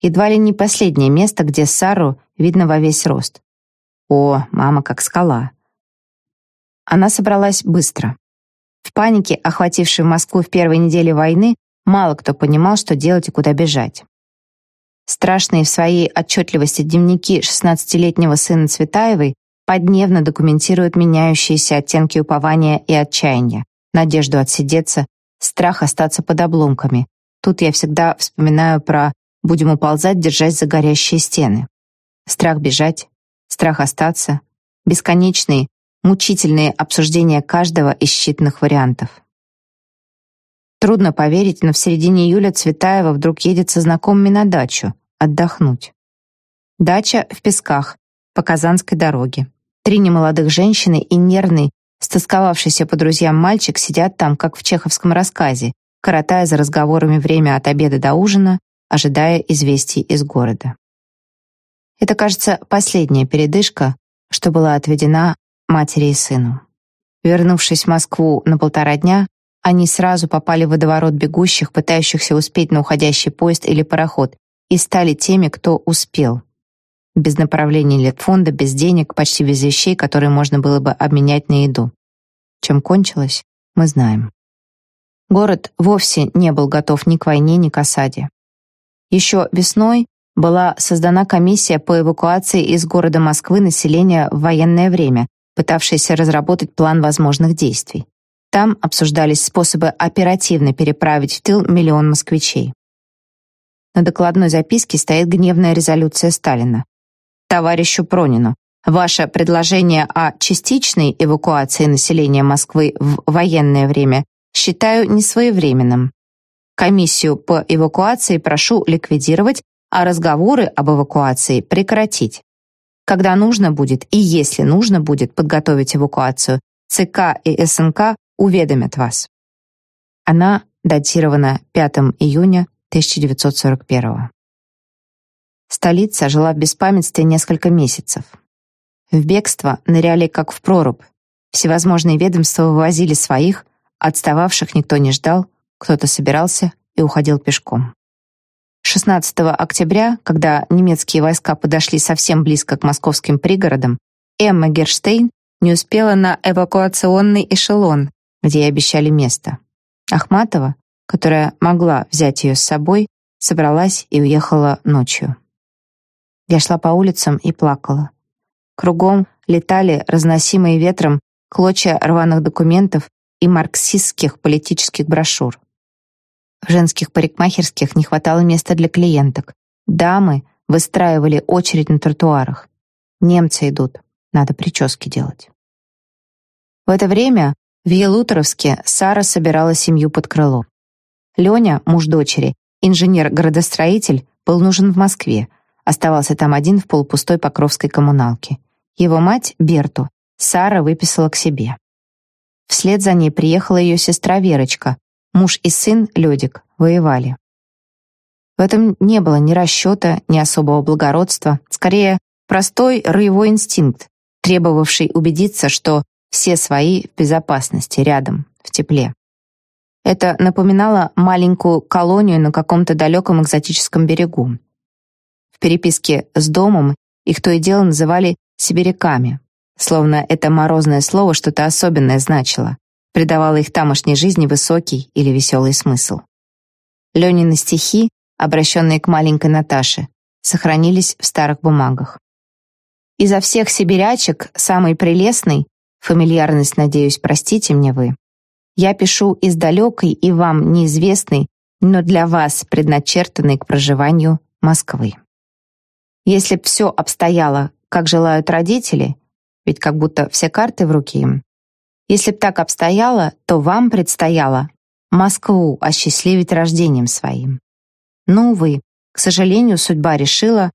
Speaker 1: едва ли не последнее место, где Сару видно во весь рост. О, мама как скала. Она собралась быстро. В панике, охватившей Москву в первой неделе войны, мало кто понимал, что делать и куда бежать. Страшные в своей отчетливости дневники 16-летнего сына Цветаевой подневно документируют меняющиеся оттенки упования и отчаяния, надежду отсидеться, страх остаться под обломками. Тут я всегда вспоминаю про «будем уползать, держась за горящие стены». Страх бежать, страх остаться, бесконечные, мучительные обсуждения каждого из щитных вариантов. Трудно поверить, но в середине июля Цветаева вдруг едет со знакомыми на дачу, отдохнуть. Дача в Песках, по Казанской дороге. Три немолодых женщины и нервный, стосковавшийся по друзьям мальчик сидят там, как в чеховском рассказе, коротая за разговорами время от обеда до ужина, ожидая известий из города. Это, кажется, последняя передышка, что была отведена матери и сыну. Вернувшись в Москву на полтора дня, они сразу попали в водоворот бегущих, пытающихся успеть на уходящий поезд или пароход, и стали теми, кто успел. Без направления летфонда, без денег, почти без вещей, которые можно было бы обменять на еду. Чем кончилось, мы знаем. Город вовсе не был готов ни к войне, ни к осаде. Еще весной была создана комиссия по эвакуации из города Москвы населения в военное время, пытавшаяся разработать план возможных действий. Там обсуждались способы оперативно переправить в тыл миллион москвичей. На докладной записке стоит гневная резолюция Сталина. Товарищу Пронину, ваше предложение о частичной эвакуации населения Москвы в военное время считаю несвоевременным. Комиссию по эвакуации прошу ликвидировать а разговоры об эвакуации прекратить. Когда нужно будет и если нужно будет подготовить эвакуацию, ЦК и СНК уведомят вас. Она датирована 5 июня 1941 Столица жила в беспамятстве несколько месяцев. В бегство ныряли как в прорубь. Всевозможные ведомства вывозили своих, отстававших никто не ждал, кто-то собирался и уходил пешком. 16 октября, когда немецкие войска подошли совсем близко к московским пригородам, Эмма Герштейн не успела на эвакуационный эшелон, где ей обещали место. Ахматова, которая могла взять ее с собой, собралась и уехала ночью. Я шла по улицам и плакала. Кругом летали разносимые ветром клочья рваных документов и марксистских политических брошюр. В женских парикмахерских не хватало места для клиенток. Дамы выстраивали очередь на тротуарах. Немцы идут, надо прически делать. В это время в Елуторовске Сара собирала семью под крыло. Леня, муж дочери, инженер-градостроитель, был нужен в Москве, оставался там один в полупустой покровской коммуналке. Его мать, Берту, Сара выписала к себе. Вслед за ней приехала ее сестра Верочка, Муж и сын, Лёдик, воевали. В этом не было ни расчета, ни особого благородства, скорее простой роевой инстинкт, требовавший убедиться, что все свои в безопасности, рядом, в тепле. Это напоминало маленькую колонию на каком-то далеком экзотическом берегу. В переписке с домом их то и дело называли «сибиряками», словно это морозное слово что-то особенное значило придавало их тамошней жизни высокий или веселый смысл. Ленины стихи, обращенные к маленькой Наташе, сохранились в старых бумагах. Изо всех сибирячек самый прелестный, фамильярность, надеюсь, простите мне вы, я пишу из далекой и вам неизвестной, но для вас предначертанной к проживанию Москвы. Если б все обстояло, как желают родители, ведь как будто все карты в руки им, если б так обстояло, то вам предстояло Москву осчастливить рождением своим. Ну, увы, к сожалению, судьба решила,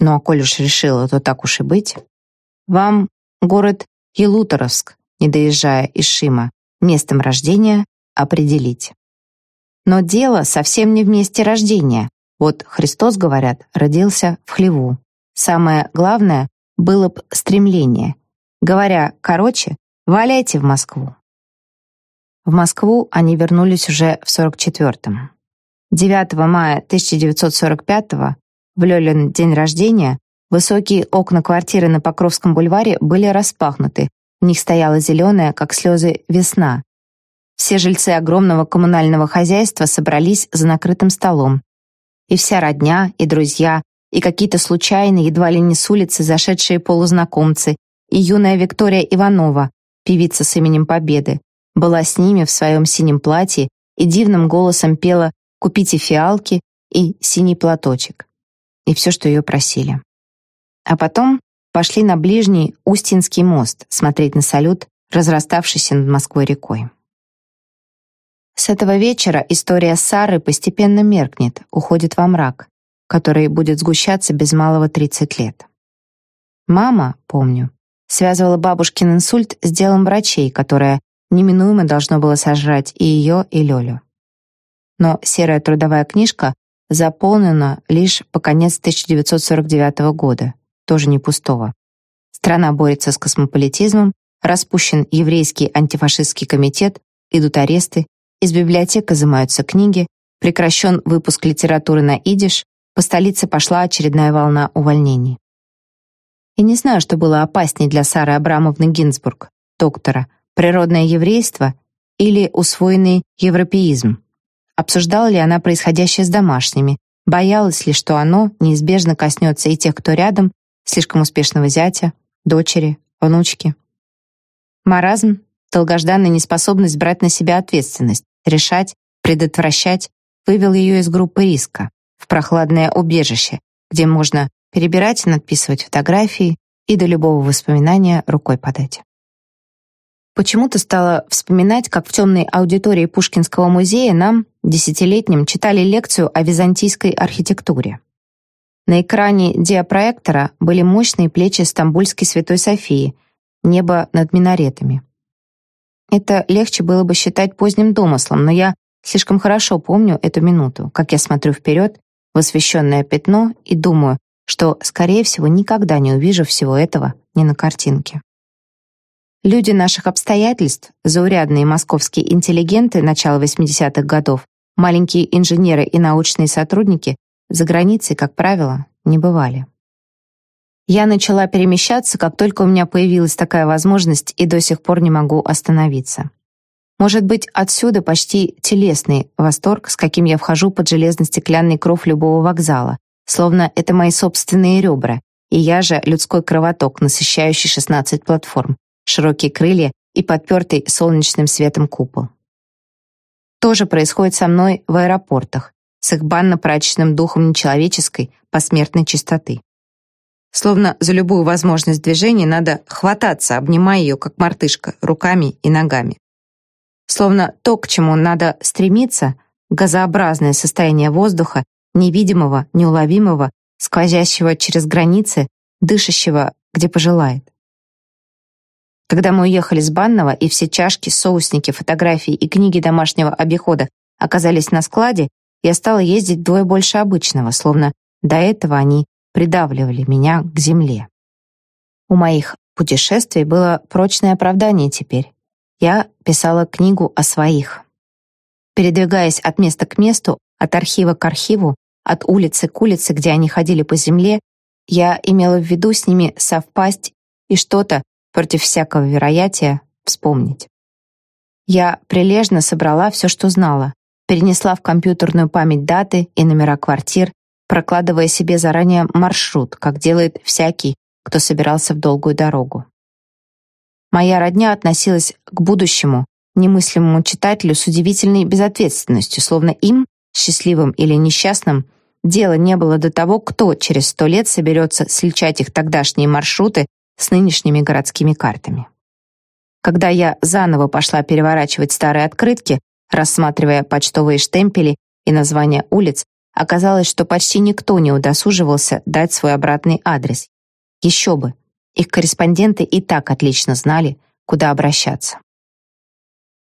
Speaker 1: ну а коль уж решила, то так уж и быть, вам город Елуторовск, не доезжая из Шима, местом рождения определить. Но дело совсем не в месте рождения. Вот Христос, говорят, родился в хлеву. Самое главное было б стремление. Говоря короче, Валяйте в Москву. В Москву они вернулись уже в 44-м. 9 мая 1945-го, в Лёлин день рождения, высокие окна квартиры на Покровском бульваре были распахнуты, в них стояла зеленая, как слезы, весна. Все жильцы огромного коммунального хозяйства собрались за накрытым столом. И вся родня, и друзья, и какие-то случайные, едва ли не с улицы зашедшие полузнакомцы, и юная Виктория Иванова, певица с именем Победы, была с ними в своем синем платье и дивным голосом пела «Купите фиалки» и «Синий платочек» и все, что ее просили. А потом пошли на ближний Устинский мост смотреть на салют, разраставшийся над Москвой рекой. С этого вечера история Сары постепенно меркнет, уходит во мрак, который будет сгущаться без малого 30 лет. Мама, помню, связывала бабушкин инсульт с делом врачей, которое неминуемо должно было сожрать и ее, и Лёлю. Но серая трудовая книжка заполнена лишь по конец 1949 года, тоже не пустого. Страна борется с космополитизмом, распущен еврейский антифашистский комитет, идут аресты, из библиотек изымаются книги, прекращен выпуск литературы на идиш, по столице пошла очередная волна увольнений. И не знаю, что было опаснее для Сары Абрамовны Гинзбург, доктора, природное еврейство или усвоенный европеизм. Обсуждала ли она происходящее с домашними, боялась ли, что оно неизбежно коснется и тех, кто рядом, слишком успешного зятя, дочери, внучки. Маразм, долгожданная неспособность брать на себя ответственность, решать, предотвращать, вывел ее из группы риска в прохладное убежище, где можно перебирать и надписывать фотографии и до любого воспоминания рукой подать. Почему-то стала вспоминать, как в темной аудитории Пушкинского музея нам, десятилетним, читали лекцию о византийской архитектуре. На экране диапроектора были мощные плечи Стамбульской Святой Софии, небо над минаретами. Это легче было бы считать поздним домыслом, но я слишком хорошо помню эту минуту, как я смотрю вперед в освещенное пятно и думаю, что, скорее всего, никогда не увижу всего этого ни на картинке. Люди наших обстоятельств, заурядные московские интеллигенты начала 80-х годов, маленькие инженеры и научные сотрудники за границей, как правило, не бывали. Я начала перемещаться, как только у меня появилась такая возможность, и до сих пор не могу остановиться. Может быть, отсюда почти телесный восторг, с каким я вхожу под железно-стеклянный кров любого вокзала, словно это мои собственные ребра, и я же людской кровоток, насыщающий 16 платформ, широкие крылья и подпертый солнечным светом купол. То же происходит со мной в аэропортах, с их банно-прачечным духом нечеловеческой, посмертной чистоты. Словно за любую возможность движения надо хвататься, обнимая ее, как мартышка, руками и ногами. Словно то, к чему надо стремиться, газообразное состояние воздуха, невидимого, неуловимого, сквозящего через границы, дышащего, где пожелает. Когда мы уехали с Банного, и все чашки, соусники, фотографии и книги домашнего обихода оказались на складе, я стала ездить вдвое больше обычного, словно до этого они придавливали меня к земле. У моих путешествий было прочное оправдание теперь. Я писала книгу о своих. Передвигаясь от места к месту, от архива к архиву, от улицы к улице, где они ходили по земле, я имела в виду с ними совпасть и что-то, против всякого вероятия, вспомнить. Я прилежно собрала все, что знала, перенесла в компьютерную память даты и номера квартир, прокладывая себе заранее маршрут, как делает всякий, кто собирался в долгую дорогу. Моя родня относилась к будущему, немыслимому читателю с удивительной безответственностью, словно им, счастливым или несчастным, дело не было до того, кто через сто лет соберется сличать их тогдашние маршруты с нынешними городскими картами. Когда я заново пошла переворачивать старые открытки, рассматривая почтовые штемпели и названия улиц, Оказалось, что почти никто не удосуживался дать свой обратный адрес. Еще бы, их корреспонденты и так отлично знали, куда обращаться.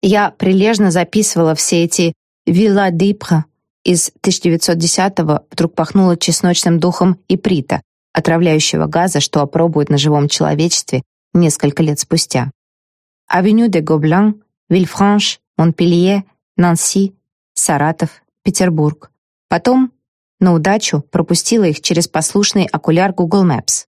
Speaker 1: Я прилежно записывала все эти «Вилла Дипра» из 1910-го, вдруг пахнуло чесночным духом иприта, отравляющего газа, что опробуют на живом человечестве несколько лет спустя. Авеню де Гоблан, Вильфранш, Монпелье, Нанси, Саратов, Петербург. Потом, на удачу, пропустила их через послушный окуляр Google Maps.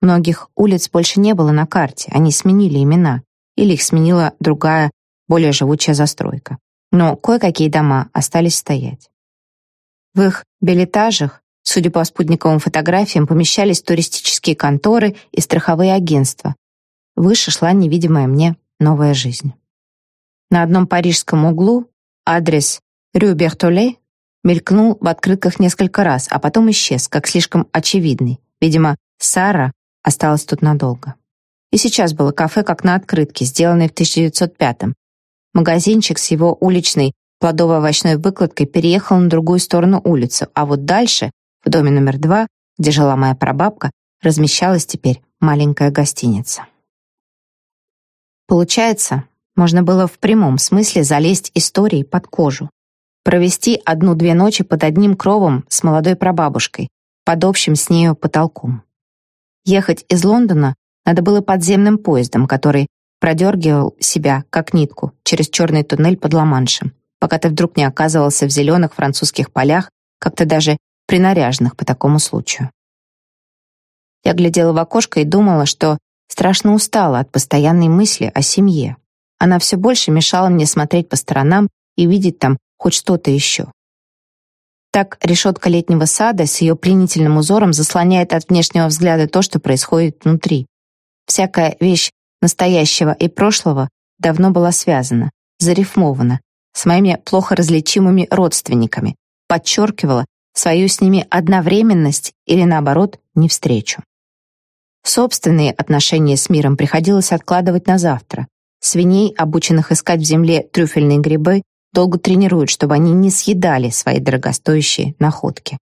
Speaker 1: Многих улиц больше не было на карте, они сменили имена, или их сменила другая, более живучая застройка. Но кое-какие дома остались стоять. В их билетажах, судя по спутниковым фотографиям, помещались туристические конторы и страховые агентства. Выше шла невидимая мне новая жизнь. На одном парижском углу адрес Рю Бертоле мелькнул в открытках несколько раз, а потом исчез, как слишком очевидный. Видимо, Сара осталась тут надолго. И сейчас было кафе как на открытке, сделанной в 1905-м. Магазинчик с его уличной плодово-овощной выкладкой переехал на другую сторону улицы, а вот дальше, в доме номер два, где жила моя прабабка, размещалась теперь маленькая гостиница. Получается, можно было в прямом смысле залезть историей под кожу провести одну-две ночи под одним кровом с молодой прабабушкой, под общим с нею потолком. Ехать из Лондона надо было подземным поездом, который продергивал себя, как нитку, через черный туннель под Ла-Маншем, пока ты вдруг не оказывался в зеленых французских полях, как-то даже принаряженных по такому случаю. Я глядела в окошко и думала, что страшно устала от постоянной мысли о семье. Она все больше мешала мне смотреть по сторонам и видеть там хоть что-то еще. Так решетка летнего сада с ее пленительным узором заслоняет от внешнего взгляда то, что происходит внутри. Всякая вещь настоящего и прошлого давно была связана, зарифмована с моими плохо различимыми родственниками, подчеркивала свою с ними одновременность или, наоборот, не встречу. Собственные отношения с миром приходилось откладывать на завтра. Свиней, обученных искать в земле трюфельные грибы, долго тренируют, чтобы они не съедали свои дорогостоящие находки.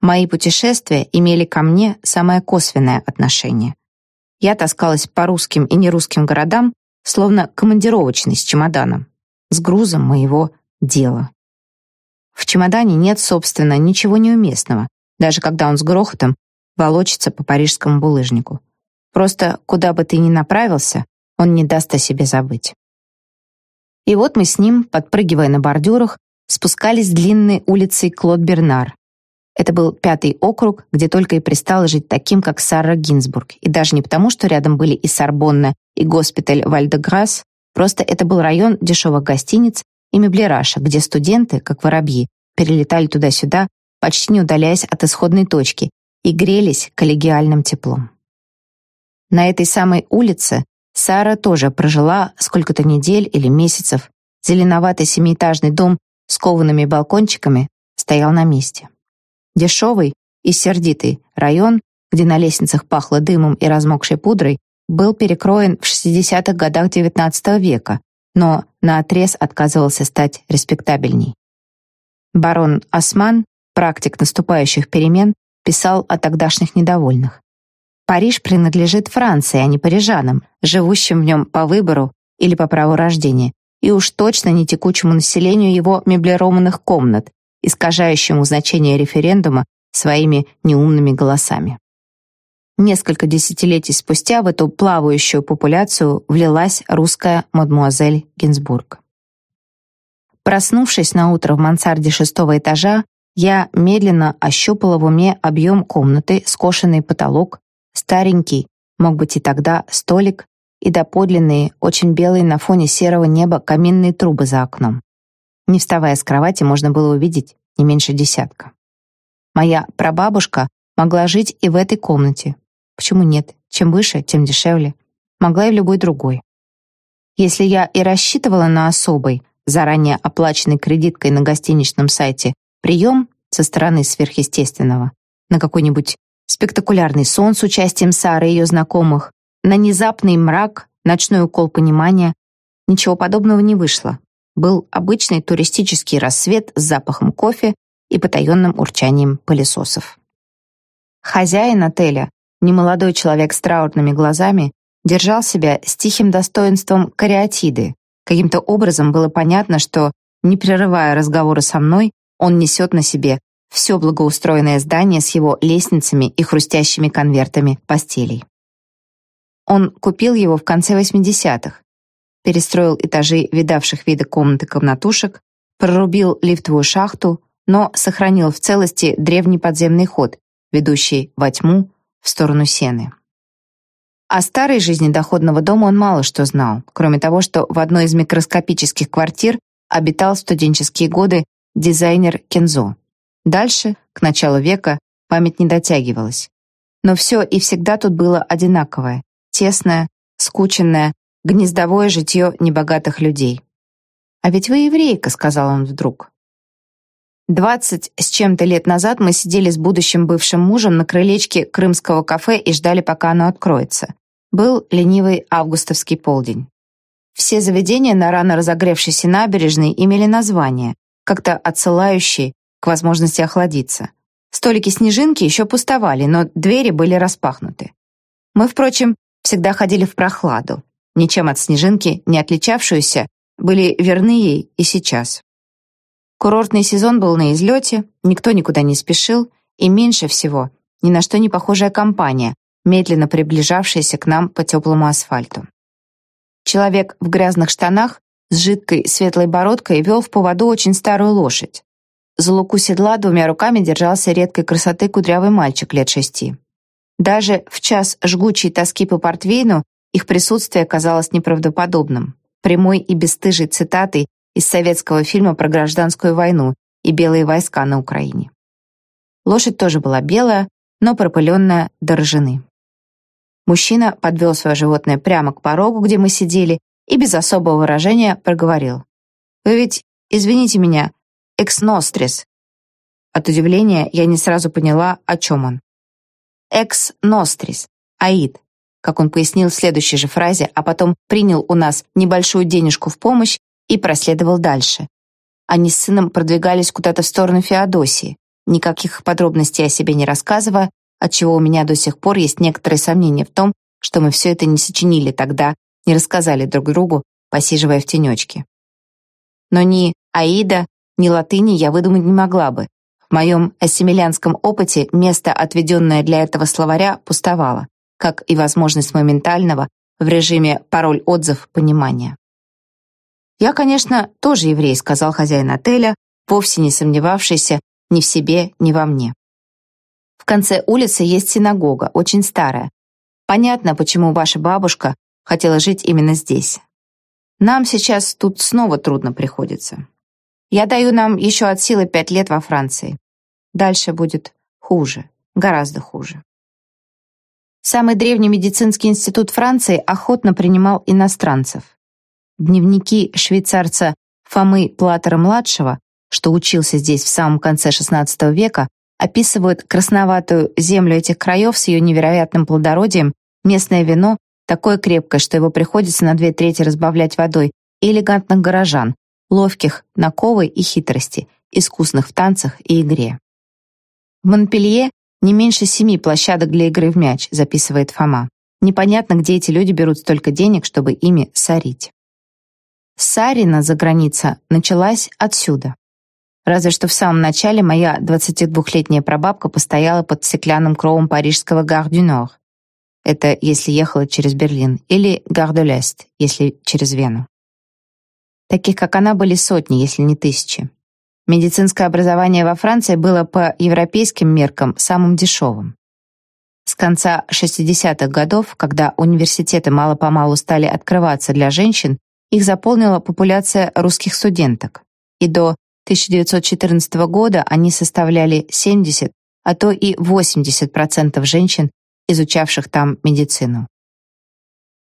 Speaker 1: Мои путешествия имели ко мне самое косвенное отношение. Я таскалась по русским и нерусским городам, словно командировочный с чемоданом, с грузом моего дела. В чемодане нет, собственно, ничего неуместного, даже когда он с грохотом волочится по парижскому булыжнику. Просто куда бы ты ни направился, он не даст о себе забыть. И вот мы с ним, подпрыгивая на бордюрах, спускались длинной улицей Клод-Бернар. Это был пятый округ, где только и пристало жить таким, как Сара Гинзбург. И даже не потому, что рядом были и Сорбонна, и госпиталь Вальдеграсс, просто это был район дешевых гостиниц и меблираша, где студенты, как воробьи, перелетали туда-сюда, почти не удаляясь от исходной точки, и грелись коллегиальным теплом. На этой самой улице Сара тоже прожила сколько-то недель или месяцев. Зеленоватый семиэтажный дом с коваными балкончиками стоял на месте. Дешевый и сердитый район, где на лестницах пахло дымом и размокшей пудрой, был перекроен в 60-х годах XIX века, но наотрез отказывался стать респектабельней. Барон Осман, практик наступающих перемен, писал о тогдашних недовольных. Париж принадлежит Франции, а не парижанам, живущим в нем по выбору или по праву рождения, и уж точно не текучему населению его меблированных комнат, искажающему значение референдума своими неумными голосами. Несколько десятилетий спустя в эту плавающую популяцию влилась русская мадмуазель Гинзбург. Проснувшись на утро в мансарде шестого этажа, я медленно ощупала в уме объем комнаты, скошенный потолок, Старенький, мог быть и тогда, столик и доподлинные, очень белые на фоне серого неба каминные трубы за окном. Не вставая с кровати, можно было увидеть не меньше десятка. Моя прабабушка могла жить и в этой комнате. Почему нет? Чем выше, тем дешевле. Могла и в любой другой. Если я и рассчитывала на особый, заранее оплаченный кредиткой на гостиничном сайте, прием со стороны сверхъестественного, на какой-нибудь спектакулярный сон с участием Сары и ее знакомых, на внезапный мрак, ночной укол понимания. Ничего подобного не вышло. Был обычный туристический рассвет с запахом кофе и потаенным урчанием пылесосов. Хозяин отеля, немолодой человек с траурными глазами, держал себя с тихим достоинством кариатиды. Каким-то образом было понятно, что, не прерывая разговоры со мной, он несет на себе все благоустроенное здание с его лестницами и хрустящими конвертами постелей. Он купил его в конце 80-х, перестроил этажи видавших виды комнаты комнатушек, прорубил лифтовую шахту, но сохранил в целости древний подземный ход, ведущий во тьму в сторону Сены. О старой жизни доходного дома он мало что знал, кроме того, что в одной из микроскопических квартир обитал студенческие годы дизайнер Кензо. Дальше, к началу века, память не дотягивалась. Но все и всегда тут было одинаковое, тесное, скученное, гнездовое житье небогатых людей. «А ведь вы еврейка», — сказал он вдруг. Двадцать с чем-то лет назад мы сидели с будущим бывшим мужем на крылечке крымского кафе и ждали, пока оно откроется. Был ленивый августовский полдень. Все заведения на рано разогревшейся набережной имели название, как-то отсылающие к возможности охладиться. Столики-снежинки еще пустовали, но двери были распахнуты. Мы, впрочем, всегда ходили в прохладу. Ничем от снежинки, не отличавшуюся, были верны ей и сейчас. Курортный сезон был на излете, никто никуда не спешил, и меньше всего ни на что не похожая компания, медленно приближавшаяся к нам по теплому асфальту. Человек в грязных штанах с жидкой светлой бородкой вел в поводу очень старую лошадь. За луку седла двумя руками держался редкой красоты кудрявый мальчик лет шести. Даже в час жгучей тоски по портвейну их присутствие казалось неправдоподобным, прямой и бесстыжей цитатой из советского фильма про гражданскую войну и белые войска на Украине. Лошадь тоже была белая, но пропыленная до ржаны. Мужчина подвел свое животное прямо к порогу, где мы сидели, и без особого выражения проговорил. «Вы ведь, извините меня, экс-нострис». От удивления я не сразу поняла, о чем он. «Экс-нострис», аид, как он пояснил в следующей же фразе, а потом принял у нас небольшую денежку в помощь и проследовал дальше. Они с сыном продвигались куда-то в сторону Феодосии, никаких подробностей о себе не рассказывая, отчего у меня до сих пор есть некоторые сомнения в том, что мы все это не сочинили тогда, не рассказали друг другу, посиживая в тенечке. Но ни Аида, ни латыни я выдумать не могла бы. В моем ассимилянском опыте место, отведенное для этого словаря, пустовало, как и возможность моментального, в режиме пароль-отзыв понимания. «Я, конечно, тоже еврей», — сказал хозяин отеля, вовсе не сомневавшийся ни в себе, ни во мне. В конце улицы есть синагога, очень старая. Понятно, почему ваша бабушка хотела жить именно здесь. Нам сейчас тут снова трудно приходится. Я даю нам еще от силы пять лет во Франции. Дальше будет хуже, гораздо хуже. Самый древний медицинский институт Франции охотно принимал иностранцев. Дневники швейцарца Фомы Платтера-младшего, что учился здесь в самом конце XVI века, описывают красноватую землю этих краев с ее невероятным плодородием, местное вино, такое крепкое, что его приходится на две трети разбавлять водой, и элегантных горожан, ловких на ковы и хитрости, искусных в танцах и игре. В Монпелье не меньше семи площадок для игры в мяч, записывает Фома. Непонятно, где эти люди берут столько денег, чтобы ими сорить. Сарина за граница началась отсюда. Разве что в самом начале моя 22-летняя прабабка постояла под стеклянным кровом парижского Nord. Это если ехала через Берлин, или l'Est, если через Вену. Таких, как она, были сотни, если не тысячи. Медицинское образование во Франции было по европейским меркам самым дешевым. С конца 60-х годов, когда университеты мало-помалу стали открываться для женщин, их заполнила популяция русских студенток. И до 1914 года они составляли 70, а то и 80% женщин, изучавших там медицину.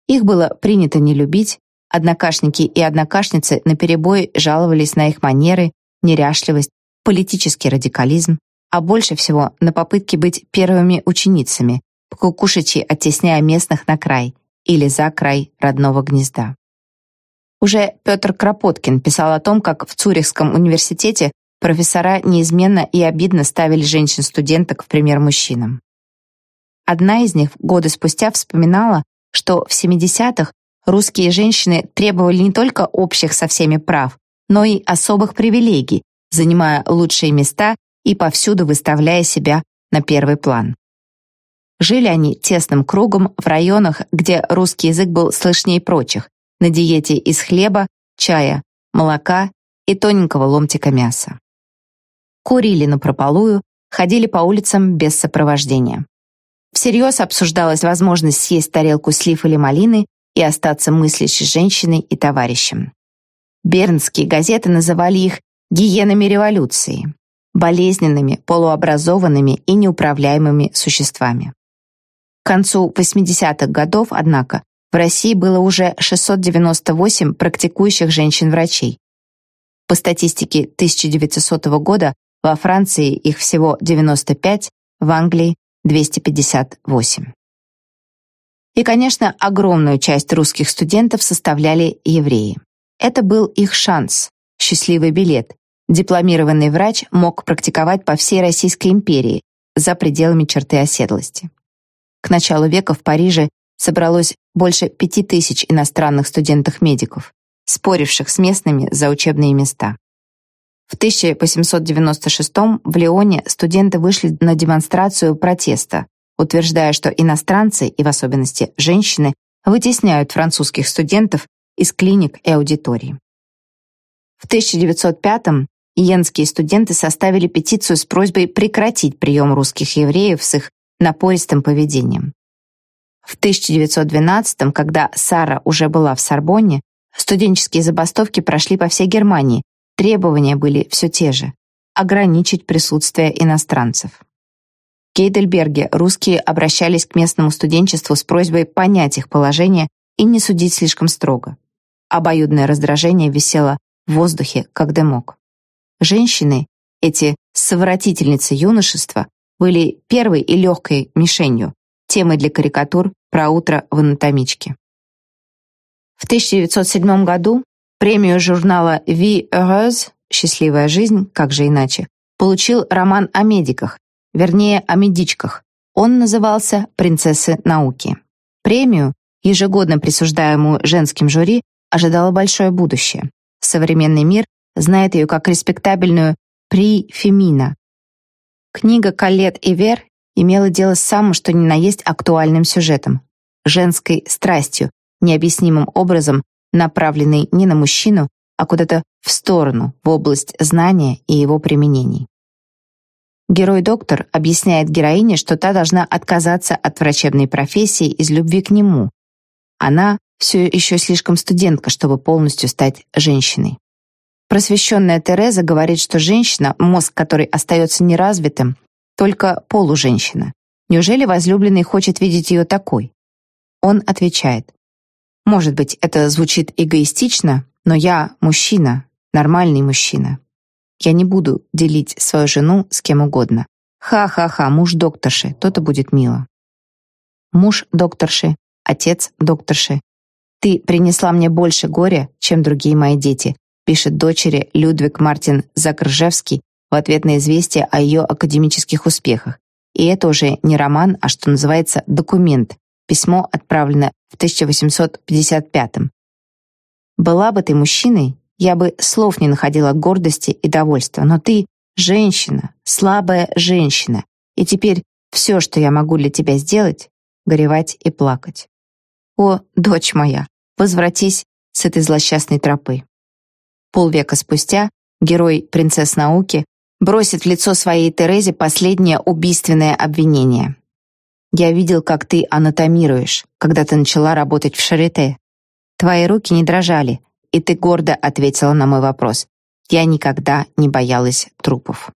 Speaker 1: Их было принято не любить, однокашники и однокашницы наперебой жаловались на их манеры, неряшливость, политический радикализм, а больше всего на попытки быть первыми ученицами, кукушечи оттесняя местных на край или за край родного гнезда. Уже Петр Кропоткин писал о том, как в Цюрихском университете профессора неизменно и обидно ставили женщин-студенток в пример мужчинам. Одна из них годы спустя вспоминала, что в 70-х русские женщины требовали не только общих со всеми прав, но и особых привилегий, занимая лучшие места и повсюду выставляя себя на первый план. Жили они тесным кругом в районах, где русский язык был слышней прочих, на диете из хлеба, чая, молока и тоненького ломтика мяса. Курили напропалую, ходили по улицам без сопровождения. Всерьез обсуждалась возможность съесть тарелку слив или малины и остаться мыслящей женщиной и товарищем. Бернские газеты называли их «гиенами революции», болезненными, полуобразованными и неуправляемыми существами. К концу 80-х годов, однако, в России было уже 698 практикующих женщин-врачей. По статистике 1900 года во Франции их всего 95, в Англии 258. И, конечно, огромную часть русских студентов составляли евреи. Это был их шанс, счастливый билет. Дипломированный врач мог практиковать по всей Российской империи, за пределами черты оседлости. К началу века в Париже собралось больше пяти тысяч иностранных студентов-медиков, споривших с местными за учебные места. В 1896 в Лионе студенты вышли на демонстрацию протеста, утверждая, что иностранцы, и в особенности женщины, вытесняют французских студентов из клиник и аудиторий. В 1905-м иенские студенты составили петицию с просьбой прекратить прием русских евреев с их напористым поведением. В 1912-м, когда Сара уже была в Сорбонне, студенческие забастовки прошли по всей Германии. Требования были все те же – ограничить присутствие иностранцев. Гейдельберге русские обращались к местному студенчеству с просьбой понять их положение и не судить слишком строго. Обоюдное раздражение висело в воздухе, как дымок. Женщины, эти совратительницы юношества, были первой и легкой мишенью, темой для карикатур про утро в анатомичке. В 1907 году премию журнала «Vie heureuse» «Счастливая жизнь», как же иначе, получил роман о медиках, вернее, о медичках. Он назывался «Принцессы науки». Премию ежегодно присуждаемую женским жюри, ожидало большое будущее. Современный мир знает ее как респектабельную «при фемина». Книга «Калет и Вер» имела дело с самым что ни на есть актуальным сюжетом — женской страстью, необъяснимым образом направленной не на мужчину, а куда-то в сторону, в область знания и его применений. Герой-доктор объясняет героине, что та должна отказаться от врачебной профессии из любви к нему. Она все еще слишком студентка, чтобы полностью стать женщиной. Просвещенная Тереза говорит, что женщина, мозг которой остается неразвитым, только полуженщина. Неужели возлюбленный хочет видеть ее такой? Он отвечает. Может быть, это звучит эгоистично, но я мужчина, нормальный мужчина. Я не буду делить свою жену с кем угодно. Ха-ха-ха, муж докторши, то-то будет мило. Муж докторши, отец докторши. Ты принесла мне больше горя, чем другие мои дети, пишет дочери Людвиг Мартин Закржевский в ответ на известие о ее академических успехах. И это уже не роман, а что называется документ. Письмо отправлено в 1855 -м. Была бы ты мужчиной, я бы слов не находила гордости и довольства, но ты женщина, слабая женщина, и теперь все, что я могу для тебя сделать, горевать и плакать. О, дочь моя, возвратись с этой злосчастной тропы. Полвека спустя герой «Принцесс науки» бросит в лицо своей Терезе последнее убийственное обвинение. «Я видел, как ты анатомируешь, когда ты начала работать в Шарите. Твои руки не дрожали, и ты гордо ответила на мой вопрос. Я никогда не боялась трупов.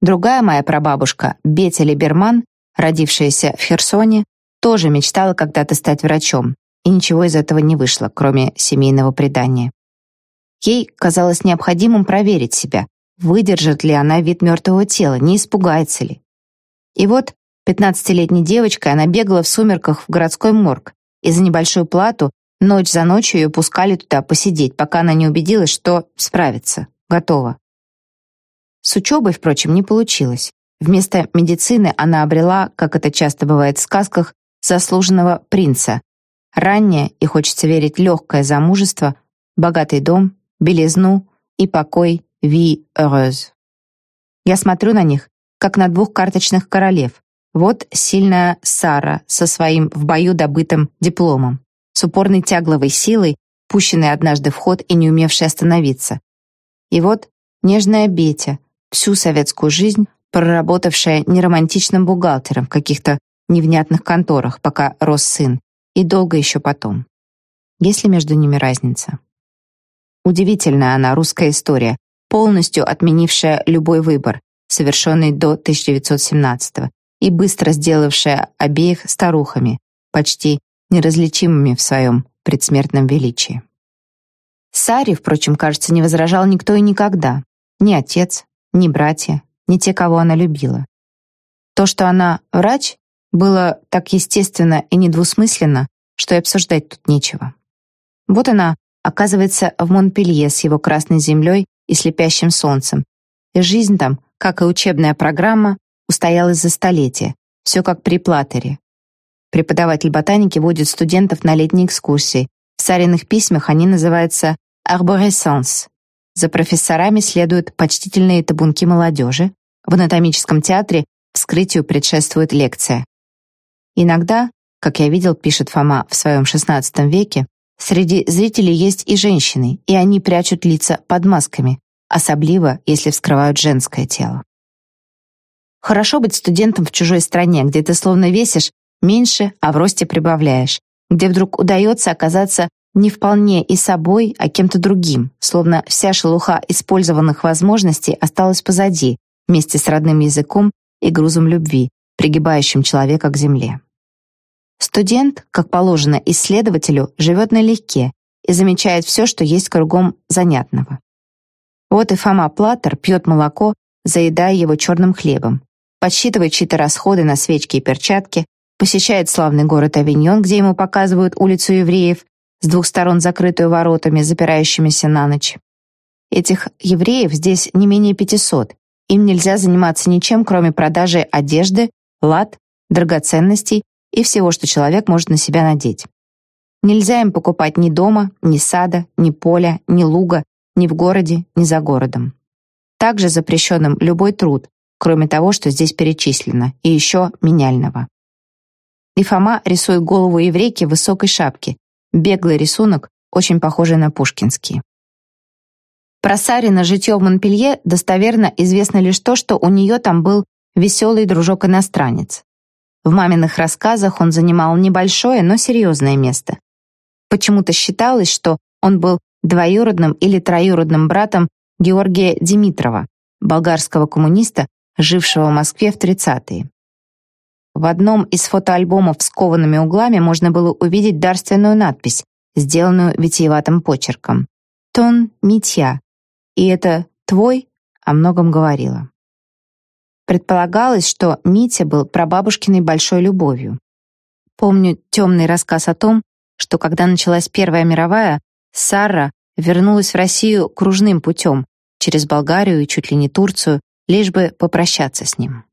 Speaker 1: Другая моя прабабушка, Бетя Либерман, родившаяся в Херсоне, тоже мечтала когда-то стать врачом, и ничего из этого не вышло, кроме семейного предания. Ей казалось необходимым проверить себя, выдержит ли она вид мертвого тела, не испугается ли. И вот, пятнадцатилетней девочкой она бегала в сумерках в городской морг и за небольшую плату Ночь за ночью ее пускали туда посидеть, пока она не убедилась, что справится, готова. С учебой, впрочем, не получилось. Вместо медицины она обрела, как это часто бывает в сказках, заслуженного принца. Раннее, и хочется верить, легкое замужество, богатый дом, белизну и покой ви heureuse. Я смотрю на них, как на двух карточных королев. Вот сильная Сара со своим в бою добытым дипломом с упорной тягловой силой, пущенной однажды в ход и не умевшей остановиться. И вот нежная Бетя, всю советскую жизнь проработавшая неромантичным бухгалтером в каких-то невнятных конторах, пока рос сын, и долго еще потом. Есть ли между ними разница? Удивительная она, русская история, полностью отменившая любой выбор, совершенный до 1917 и быстро сделавшая обеих старухами, почти неразличимыми в своем предсмертном величии. Саре, впрочем, кажется, не возражал никто и никогда. Ни отец, ни братья, ни те, кого она любила. То, что она врач, было так естественно и недвусмысленно, что и обсуждать тут нечего. Вот она оказывается в Монпелье с его красной землей и слепящим солнцем. И жизнь там, как и учебная программа, устоялась за столетия, все как при Платере, Преподаватель ботаники водит студентов на летние экскурсии. В Сариных письмах они называются «арборесенс». За профессорами следуют почтительные табунки молодежи. В анатомическом театре вскрытию предшествует лекция. Иногда, как я видел, пишет Фома в своем XVI веке, среди зрителей есть и женщины, и они прячут лица под масками, особливо, если вскрывают женское тело. Хорошо быть студентом в чужой стране, где ты словно весишь меньше, а в росте прибавляешь, где вдруг удается оказаться не вполне и собой, а кем-то другим, словно вся шелуха использованных возможностей осталась позади, вместе с родным языком и грузом любви, пригибающим человека к земле. Студент, как положено исследователю, живет налегке и замечает все, что есть кругом занятного. Вот и Фома Платтер пьет молоко, заедая его черным хлебом, подсчитывает чьи-то расходы на свечки и перчатки, посещает славный город Авиньон, где ему показывают улицу евреев, с двух сторон закрытую воротами, запирающимися на ночь. Этих евреев здесь не менее 500. Им нельзя заниматься ничем, кроме продажи одежды, лад, драгоценностей и всего, что человек может на себя надеть. Нельзя им покупать ни дома, ни сада, ни поля, ни луга, ни в городе, ни за городом. Также запрещенным любой труд, кроме того, что здесь перечислено, и еще меняльного. И Фома рисует голову еврейки в высокой шапке. Беглый рисунок, очень похожий на пушкинский. Про Сарина житье в Монпелье достоверно известно лишь то, что у нее там был веселый дружок-иностранец. В маминых рассказах он занимал небольшое, но серьезное место. Почему-то считалось, что он был двоюродным или троюродным братом Георгия Димитрова, болгарского коммуниста, жившего в Москве в 30-е. В одном из фотоальбомов с коваными углами можно было увидеть дарственную надпись, сделанную витиеватым почерком. «Тон Митья», и это «твой» о многом говорило. Предполагалось, что Митя был прабабушкиной большой любовью. Помню темный рассказ о том, что когда началась Первая мировая, Сара вернулась в Россию кружным путем, через Болгарию и чуть ли не Турцию, лишь бы попрощаться с ним.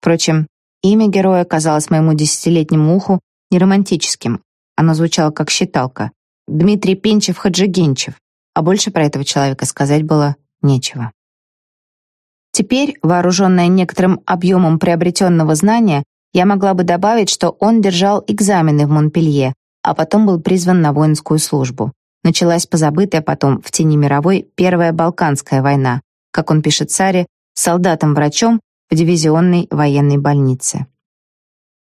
Speaker 1: Впрочем, имя героя казалось моему десятилетнему уху не романтическим. Оно звучало как считалка. Дмитрий Пенчев-Хаджигенчев, а больше про этого человека сказать было нечего. Теперь, вооруженная некоторым объемом приобретенного знания, я могла бы добавить, что он держал экзамены в Монпелье, а потом был призван на воинскую службу. Началась позабытая потом в тени мировой Первая Балканская война, как он пишет царе, солдатом-врачом в дивизионной военной больнице.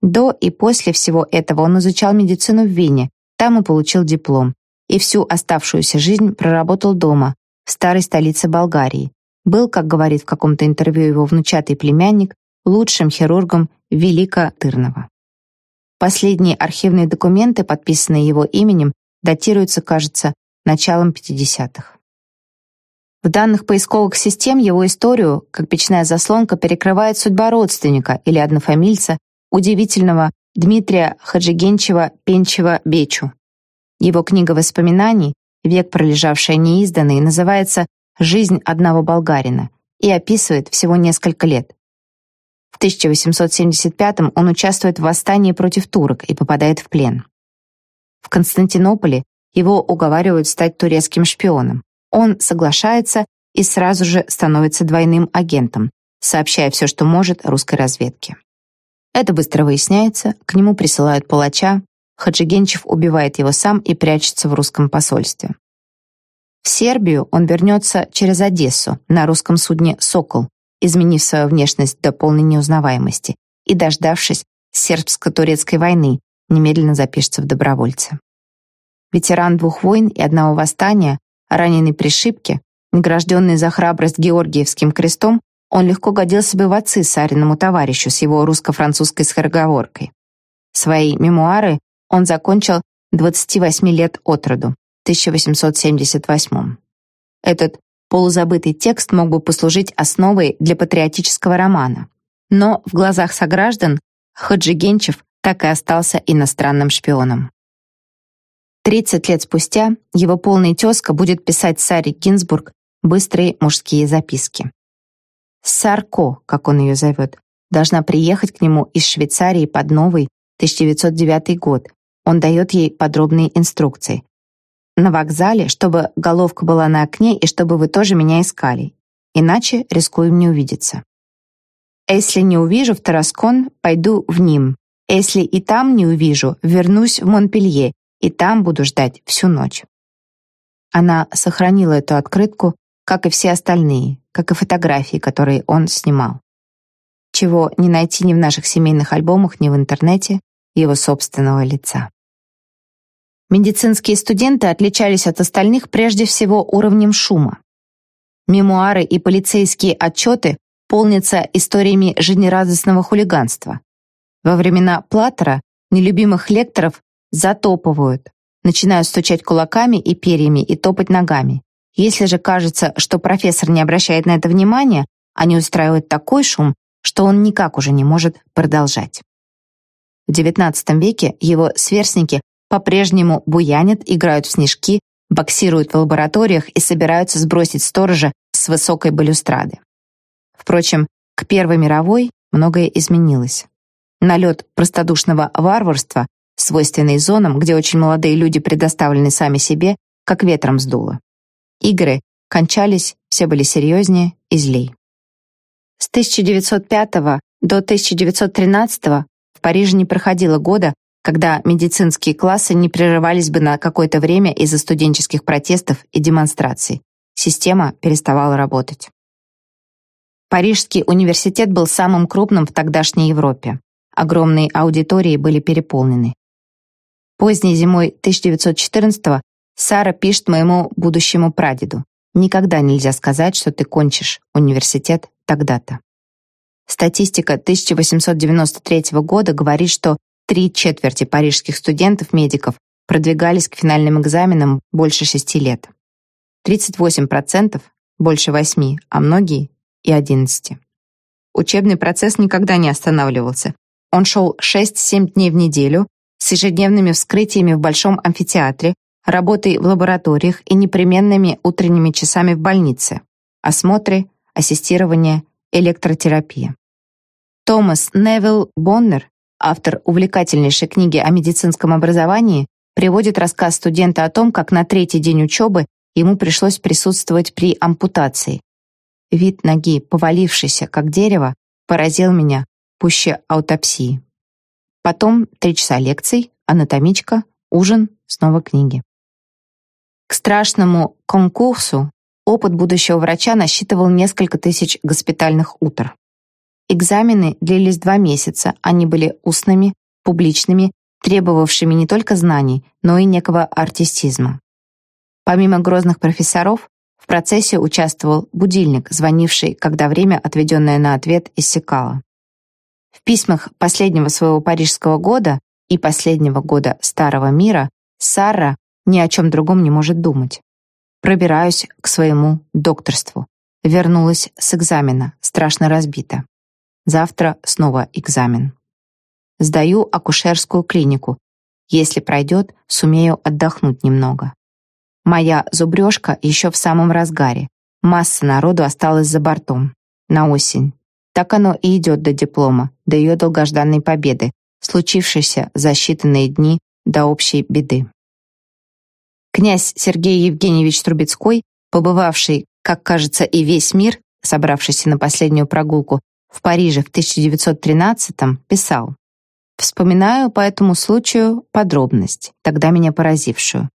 Speaker 1: До и после всего этого он изучал медицину в Вене, там и получил диплом, и всю оставшуюся жизнь проработал дома, в старой столице Болгарии. Был, как говорит в каком-то интервью его внучатый племянник, лучшим хирургом Велика Тырнова. Последние архивные документы, подписанные его именем, датируются, кажется, началом 50-х. В данных поисковых систем его историю, как печная заслонка, перекрывает судьба родственника или однофамильца, удивительного Дмитрия Хаджигенчева-Пенчева-Бечу. Его книга воспоминаний, век пролежавшая неизданной, называется «Жизнь одного болгарина» и описывает всего несколько лет. В 1875-м он участвует в восстании против турок и попадает в плен. В Константинополе его уговаривают стать турецким шпионом. Он соглашается и сразу же становится двойным агентом, сообщая все, что может русской разведке. Это быстро выясняется, к нему присылают палача, Хаджигенчев убивает его сам и прячется в русском посольстве. В Сербию он вернется через Одессу на русском судне «Сокол», изменив свою внешность до полной неузнаваемости и, дождавшись сербско-турецкой войны, немедленно запишется в добровольцы. Ветеран двух войн и одного восстания, раненый при шибке, награжденный за храбрость Георгиевским крестом, он легко годился бы в отцы Сариному товарищу с его русско-французской скороговоркой. Свои мемуары он закончил 28 лет от роду, 1878. Этот полузабытый текст мог бы послужить основой для патриотического романа. Но в глазах сограждан Хаджигенчев так и остался иностранным шпионом. 30 лет спустя его полный тезка будет писать Саре Гинзбург быстрые мужские записки. Сарко, как он ее зовет, должна приехать к нему из Швейцарии под новый 1909 год он дает ей подробные инструкции. На вокзале, чтобы головка была на окне и чтобы вы тоже меня искали. Иначе рискуем не увидеться. Если не увижу в Тараскон, пойду в Ним. Если и там не увижу, вернусь в Монпелье, и там буду ждать всю ночь. Она сохранила эту открытку, как и все остальные, как и фотографии, которые он снимал. Чего не найти ни в наших семейных альбомах, ни в интернете его собственного лица. Медицинские студенты отличались от остальных прежде всего уровнем шума. Мемуары и полицейские отчеты полнятся историями жизнерадостного хулиганства. Во времена Платтера нелюбимых лекторов затопывают, начинают стучать кулаками и перьями и топать ногами. Если же кажется, что профессор не обращает на это внимания, они устраивают такой шум, что он никак уже не может продолжать. В XIX веке его сверстники по-прежнему буянят, играют в снежки, боксируют в лабораториях и собираются сбросить сторожа с высокой балюстрады. Впрочем, к Первой мировой многое изменилось. налет простодушного варварства, свойственный зонам, где очень молодые люди предоставлены сами себе, как ветром сдуло. Игры кончались, все были серьезнее и злей. С 1905 до 1913 в Париже не проходило года, когда медицинские классы не прерывались бы на какое-то время из-за студенческих протестов и демонстраций. Система переставала работать. Парижский университет был самым крупным в тогдашней Европе. Огромные аудитории были переполнены. Поздней зимой 1914-го Сара пишет моему будущему прадеду. «Никогда нельзя сказать, что ты кончишь университет тогда-то». Статистика 1893 года говорит, что три четверти парижских студентов-медиков продвигались к финальным экзаменам больше шести лет. 38% больше восьми, а многие и 11. Учебный процесс никогда не останавливался. Он шел 6-7 дней в неделю с ежедневными вскрытиями в большом амфитеатре, работой в лабораториях и непременными утренними часами в больнице, осмотры, ассистирование, электротерапия. Томас Невилл Боннер, автор увлекательнейшей книги о медицинском образовании, приводит рассказ студента о том, как на третий день учебы ему пришлось присутствовать при ампутации. Вид ноги, повалившейся, как дерево, поразил меня пуще аутопсии. Потом три часа лекций, анатомичка, ужин, снова книги. К страшному конкурсу опыт будущего врача насчитывал несколько тысяч госпитальных утр. Экзамены длились два месяца, они были устными, публичными, требовавшими не только знаний, но и некого артистизма. Помимо грозных профессоров, в процессе участвовал будильник, звонивший, когда время, отведенное на ответ, иссякало. В письмах последнего своего парижского года и последнего года Старого мира Сара ни о чем другом не может думать. Пробираюсь к своему докторству. Вернулась с экзамена, страшно разбита. Завтра снова экзамен. Сдаю акушерскую клинику. Если пройдет, сумею отдохнуть немного. Моя зубрежка еще в самом разгаре. Масса народу осталась за бортом. На осень. Так оно и идет до диплома, до ее долгожданной победы, случившейся за считанные дни до общей беды. Князь Сергей Евгеньевич Трубецкой, побывавший, как кажется, и весь мир, собравшийся на последнюю прогулку, в Париже в 1913-м писал «Вспоминаю по этому случаю подробность, тогда меня поразившую.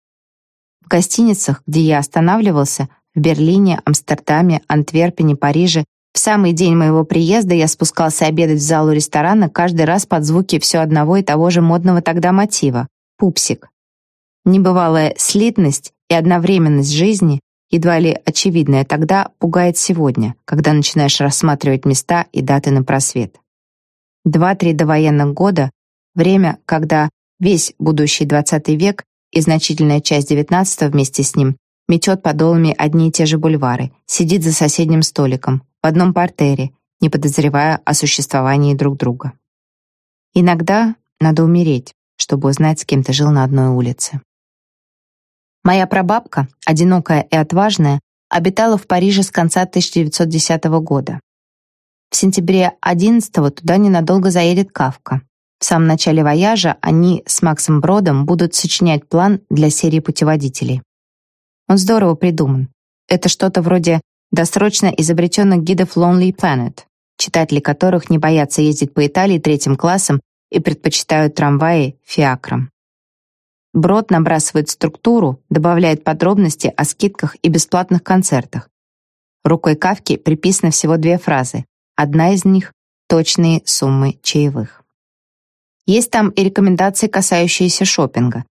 Speaker 1: В гостиницах, где я останавливался, в Берлине, Амстердаме, Антверпене, Париже, в самый день моего приезда я спускался обедать в залу ресторана каждый раз под звуки все одного и того же модного тогда мотива — пупсик. Небывалая слитность и одновременность жизни едва ли очевидное тогда, пугает сегодня, когда начинаешь рассматривать места и даты на просвет. Два-три довоенных года — время, когда весь будущий XX век и значительная часть XIX вместе с ним метет подолами одни и те же бульвары, сидит за соседним столиком, в одном портере, не подозревая о существовании друг друга. Иногда надо умереть, чтобы узнать, с кем ты жил на одной улице. Моя прабабка, одинокая и отважная, обитала в Париже с конца 1910 года. В сентябре 11-го туда ненадолго заедет Кавка. В самом начале вояжа они с Максом Бродом будут сочинять план для серии путеводителей. Он здорово придуман. Это что-то вроде досрочно изобретенных гидов Lonely Planet, читатели которых не боятся ездить по Италии третьим классом и предпочитают трамваи фиакрам. Брод набрасывает структуру, добавляет подробности о скидках и бесплатных концертах. Рукой Кавки приписаны всего две фразы. Одна из них — точные суммы чаевых. Есть там и рекомендации, касающиеся шопинга.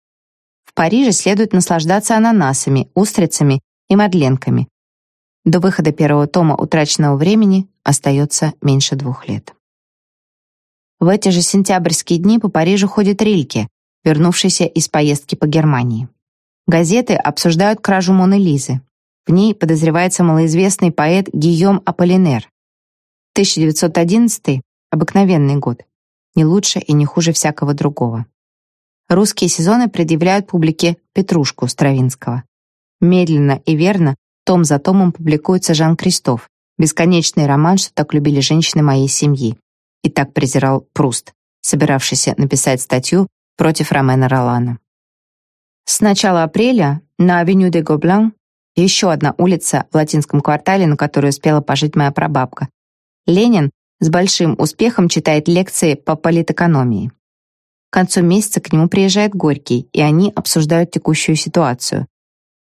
Speaker 1: В Париже следует наслаждаться ананасами, устрицами и мадленками. До выхода первого тома утраченного времени остается меньше двух лет. В эти же сентябрьские дни по Парижу ходит Рильке, вернувшийся из поездки по Германии. Газеты обсуждают кражу Моны Лизы. В ней подозревается малоизвестный поэт Гийом Аполлинер. 1911 — обыкновенный год, не лучше и не хуже всякого другого. Русские сезоны предъявляют публике Петрушку Стравинского. Медленно и верно, том за томом публикуется Жан Кристоф, бесконечный роман, что так любили женщины моей семьи. И так презирал Пруст, собиравшийся написать статью против Ромена Ролана. С начала апреля на авеню де Гоблан, еще одна улица в латинском квартале, на которой успела пожить моя прабабка, Ленин с большим успехом читает лекции по политэкономии. К концу месяца к нему приезжает Горький, и они обсуждают текущую ситуацию.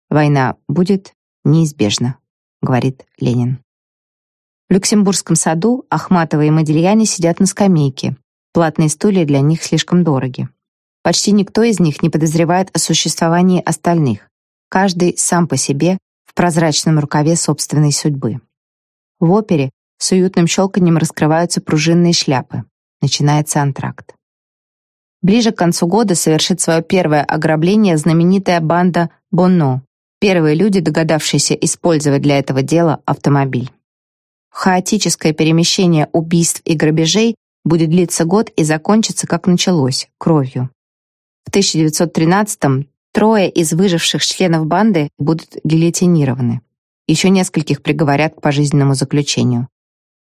Speaker 1: «Война будет неизбежна», — говорит Ленин. В Люксембургском саду Ахматова и Модильяне сидят на скамейке. Платные стулья для них слишком дороги. Почти никто из них не подозревает о существовании остальных. Каждый сам по себе в прозрачном рукаве собственной судьбы. В опере с уютным щелканьем раскрываются пружинные шляпы. Начинается антракт. Ближе к концу года совершит свое первое ограбление знаменитая банда Бонно, первые люди, догадавшиеся использовать для этого дела автомобиль. Хаотическое перемещение убийств и грабежей будет длиться год и закончится, как началось, кровью. В 1913-м трое из выживших членов банды будут гильотинированы. Еще нескольких приговорят к пожизненному заключению.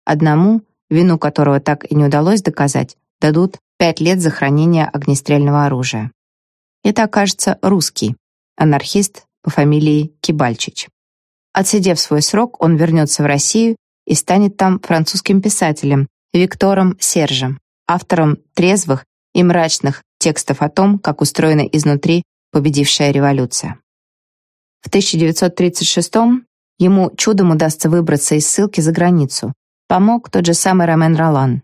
Speaker 1: Одному, вину которого так и не удалось доказать, дадут пять лет за хранение огнестрельного оружия. Это окажется русский, анархист по фамилии Кибальчич. Отсидев свой срок, он вернется в Россию и станет там французским писателем Виктором Сержем, автором трезвых и мрачных текстов о том, как устроена изнутри победившая революция. В 1936 ему чудом удастся выбраться из ссылки за границу. Помог тот же самый Ромен Ролан.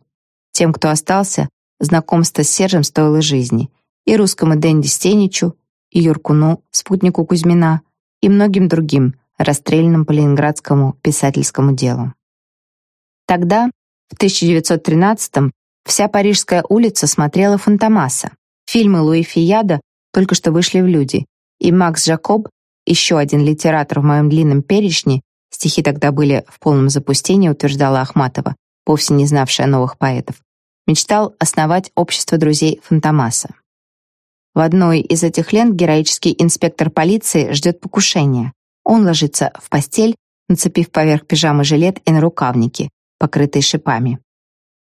Speaker 1: Тем, кто остался, знакомство с Сержем стоило жизни. И русскому Дэнди Стеничу, и Юркуну, спутнику Кузьмина, и многим другим, расстрелянным по ленинградскому писательскому делу. Тогда, в 1913-м, вся Парижская улица смотрела «Фантомаса». Фильмы Луи Фияда только что вышли в люди, и Макс Жакоб, еще один литератор в моем длинном перечне, стихи тогда были в полном запустении, утверждала Ахматова, вовсе не знавшая новых поэтов, мечтал основать общество друзей Фантомаса. В одной из этих лент героический инспектор полиции ждет покушения. Он ложится в постель, нацепив поверх пижамы жилет и нарукавники, покрытые шипами.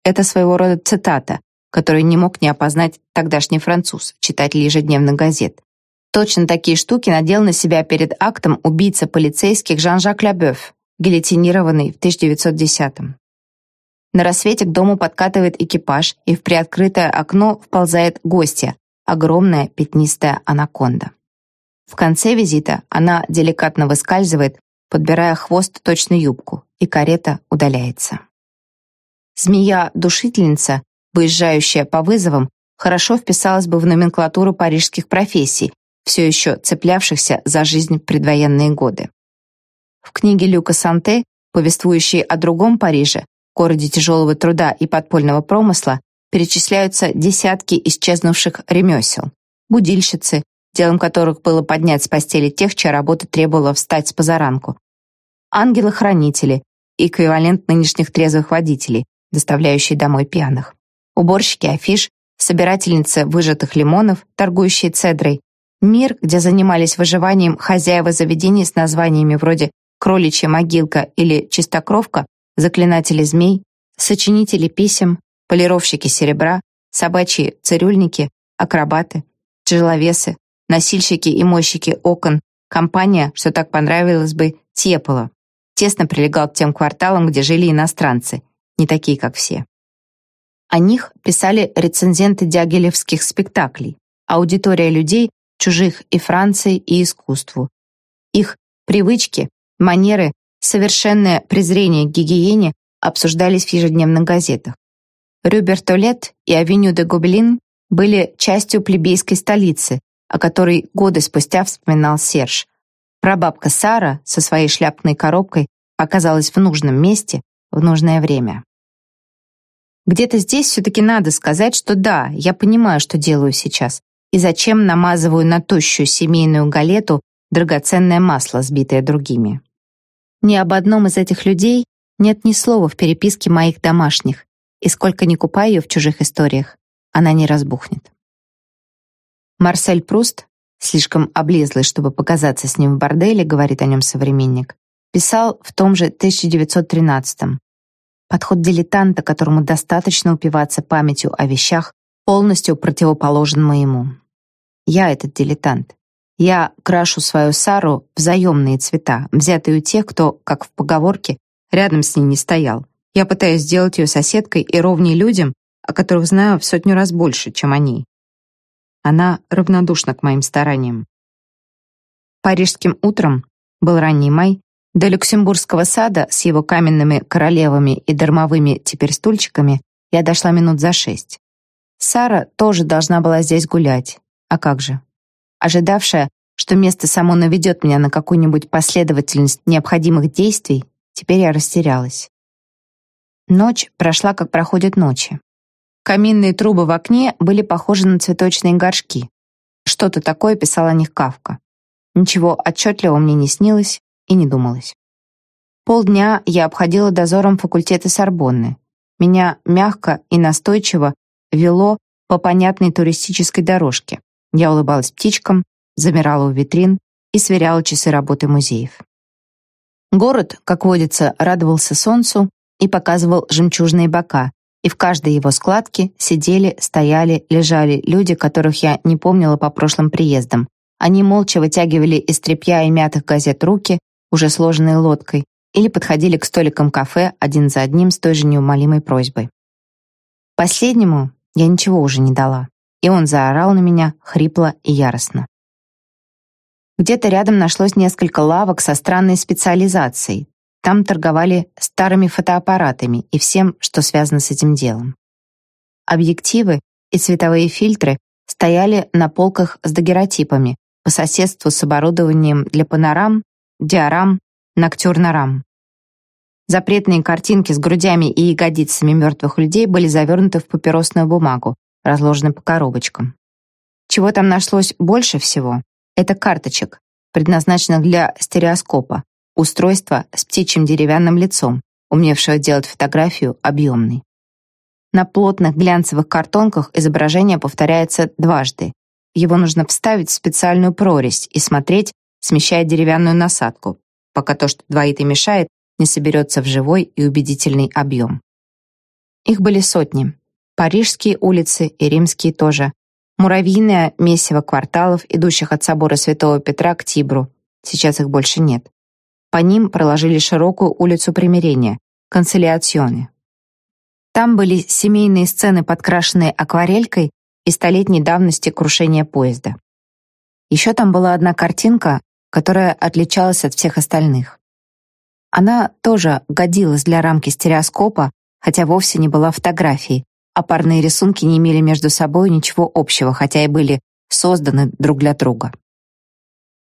Speaker 1: Это своего рода цитата, которую не мог не опознать тогдашний француз, читатель ежедневных газет. Точно такие штуки надел на себя перед актом убийца полицейских Жан-Жак Лябёв, гильотинированный в 1910-м. На рассвете к дому подкатывает экипаж, и в приоткрытое окно вползает гостья, огромная пятнистая анаконда. В конце визита она деликатно выскальзывает, подбирая хвост точно юбку, и карета удаляется. Змея-душительница, выезжающая по вызовам, хорошо вписалась бы в номенклатуру парижских профессий, все еще цеплявшихся за жизнь в предвоенные годы. В книге Люка Санте, повествующей о другом Париже, городе тяжелого труда и подпольного промысла, перечисляются десятки исчезнувших ремесел. Будильщицы, делом которых было поднять с постели тех, чья работа требовала встать с позаранку. Ангелы-хранители, эквивалент нынешних трезвых водителей, доставляющие домой пьяных. Уборщики афиш, собирательницы выжатых лимонов, торгующие цедрой. Мир, где занимались выживанием хозяева заведений с названиями вроде «Кроличья могилка» или «Чистокровка», заклинатели змей, сочинители писем, полировщики серебра, собачьи цирюльники, акробаты, тяжеловесы, носильщики и мойщики окон, компания, что так понравилось бы, Тепала, тесно прилегал к тем кварталам, где жили иностранцы, не такие, как все. О них писали рецензенты дягилевских спектаклей, аудитория людей, чужих и Франции, и искусству. Их привычки, манеры, совершенное презрение к гигиене обсуждались в ежедневных газетах. Рюбертолет и Авеню де Гобелин были частью плебейской столицы, о которой годы спустя вспоминал Серж. Прабабка Сара со своей шляпной коробкой оказалась в нужном месте в нужное время. Где-то здесь все-таки надо сказать, что да, я понимаю, что делаю сейчас, и зачем намазываю на тощую семейную галету драгоценное масло, сбитое другими. Ни об одном из этих людей нет ни слова в переписке моих домашних, и сколько ни купаю ее в чужих историях, она не разбухнет. Марсель Пруст, слишком облезлый, чтобы показаться с ним в борделе, говорит о нем современник, писал в том же 1913 -м. Подход дилетанта, которому достаточно упиваться памятью о вещах, полностью противоположен моему. Я этот дилетант. Я крашу свою Сару в заемные цвета, взятые у тех, кто, как в поговорке, рядом с ней не стоял. Я пытаюсь сделать ее соседкой и ровней людям, о которых знаю в сотню раз больше, чем они. Она равнодушна к моим стараниям. Парижским утром, был ранний май, до Люксембургского сада с его каменными королевами и дармовыми теперь стульчиками я дошла минут за шесть. Сара тоже должна была здесь гулять. А как же? Ожидавшая, что место само наведет меня на какую-нибудь последовательность необходимых действий, теперь я растерялась. Ночь прошла, как проходят ночи. Каминные трубы в окне были похожи на цветочные горшки. Что-то такое писал о них Кавка. Ничего отчетливого мне не снилось и не думалось. Полдня я обходила дозором факультета Сорбонны. Меня мягко и настойчиво вело по понятной туристической дорожке. Я улыбалась птичкам, замирала у витрин и сверяла часы работы музеев. Город, как водится, радовался солнцу и показывал жемчужные бока, и в каждой его складке сидели, стояли, лежали люди, которых я не помнила по прошлым приездам. Они молча вытягивали из тряпья и мятых газет руки, уже сложенные лодкой, или подходили к столикам кафе один за одним с той же неумолимой просьбой. Последнему я ничего уже не дала, и он заорал на меня хрипло и яростно. Где-то рядом нашлось несколько лавок со странной специализацией. Там торговали старыми фотоаппаратами и всем, что связано с этим делом. Объективы и цветовые фильтры стояли на полках с дагеротипами по соседству с оборудованием для панорам, диорам, ноктюрнорам. Запретные картинки с грудями и ягодицами мертвых людей были завернуты в папиросную бумагу, разложены по коробочкам. Чего там нашлось больше всего? Это карточек, предназначенных для стереоскопа, устройства с птичьим деревянным лицом, умевшего делать фотографию объемной. На плотных глянцевых картонках изображение повторяется дважды. Его нужно вставить в специальную прорезь и смотреть, смещая деревянную насадку, пока то, что двоит и мешает, не соберется в живой и убедительный объем. Их были сотни. Парижские улицы и римские тоже. Муравьиное месиво кварталов, идущих от собора Святого Петра к Тибру. Сейчас их больше нет. По ним проложили широкую улицу примирения, концилиационе. Там были семейные сцены, подкрашенные акварелькой и столетней давности крушения поезда. Еще там была одна картинка, которая отличалась от всех остальных. Она тоже годилась для рамки стереоскопа, хотя вовсе не была фотографией, а парные рисунки не имели между собой ничего общего, хотя и были созданы друг для друга.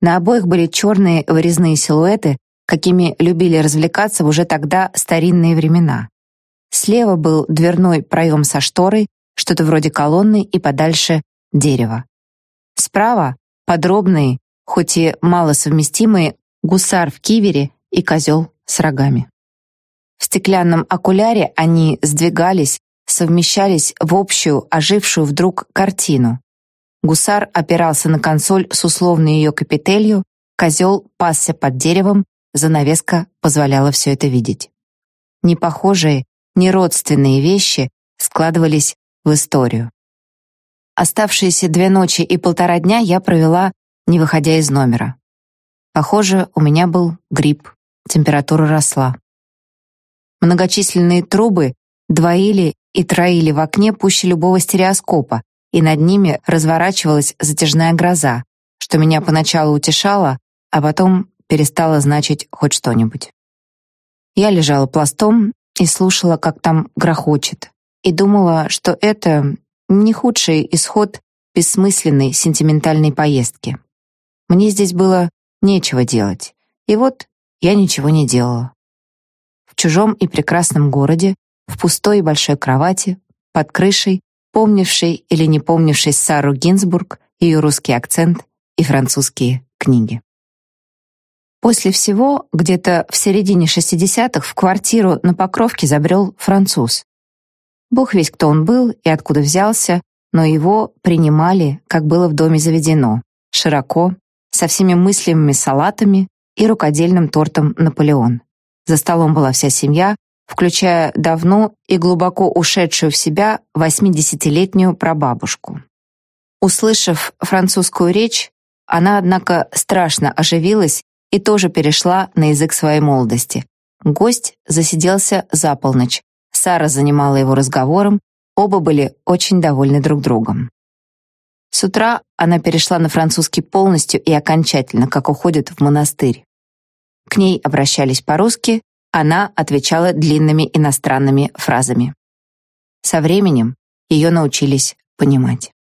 Speaker 1: На обоих были черные вырезные силуэты, какими любили развлекаться в уже тогда старинные времена. Слева был дверной проем со шторой, что-то вроде колонны и подальше дерево. Справа подробные, хоть и малосовместимые, гусар в кивере и козел с рогами. В стеклянном окуляре они сдвигались, совмещались в общую, ожившую вдруг картину. Гусар опирался на консоль с условной ее капителью, козел пасся под деревом, занавеска позволяла все это видеть. Непохожие, неродственные вещи складывались в историю. Оставшиеся две ночи и полтора дня я провела, не выходя из номера. Похоже, у меня был грипп. Температура росла. Многочисленные трубы двоили и троили в окне пуще любого стереоскопа, и над ними разворачивалась затяжная гроза, что меня поначалу утешало, а потом перестало значить хоть что-нибудь. Я лежала пластом и слушала, как там грохочет, и думала, что это не худший исход бессмысленной сентиментальной поездки. Мне здесь было нечего делать. И вот я ничего не делала. В чужом и прекрасном городе, в пустой и большой кровати, под крышей, помнившей или не помнившей Сару Гинзбург, ее русский акцент и французские книги. После всего, где-то в середине 60-х в квартиру на Покровке забрел француз. Бог весь кто он был и откуда взялся, но его принимали, как было в доме заведено, широко, со всеми мыслимыми салатами, и рукодельным тортом «Наполеон». За столом была вся семья, включая давно и глубоко ушедшую в себя восьмидесятилетнюю прабабушку. Услышав французскую речь, она, однако, страшно оживилась и тоже перешла на язык своей молодости. Гость засиделся за полночь. Сара занимала его разговором, оба были очень довольны друг другом. С утра она перешла на французский полностью и окончательно, как уходит в монастырь. К ней обращались по-русски, она отвечала длинными иностранными фразами. Со временем ее научились понимать.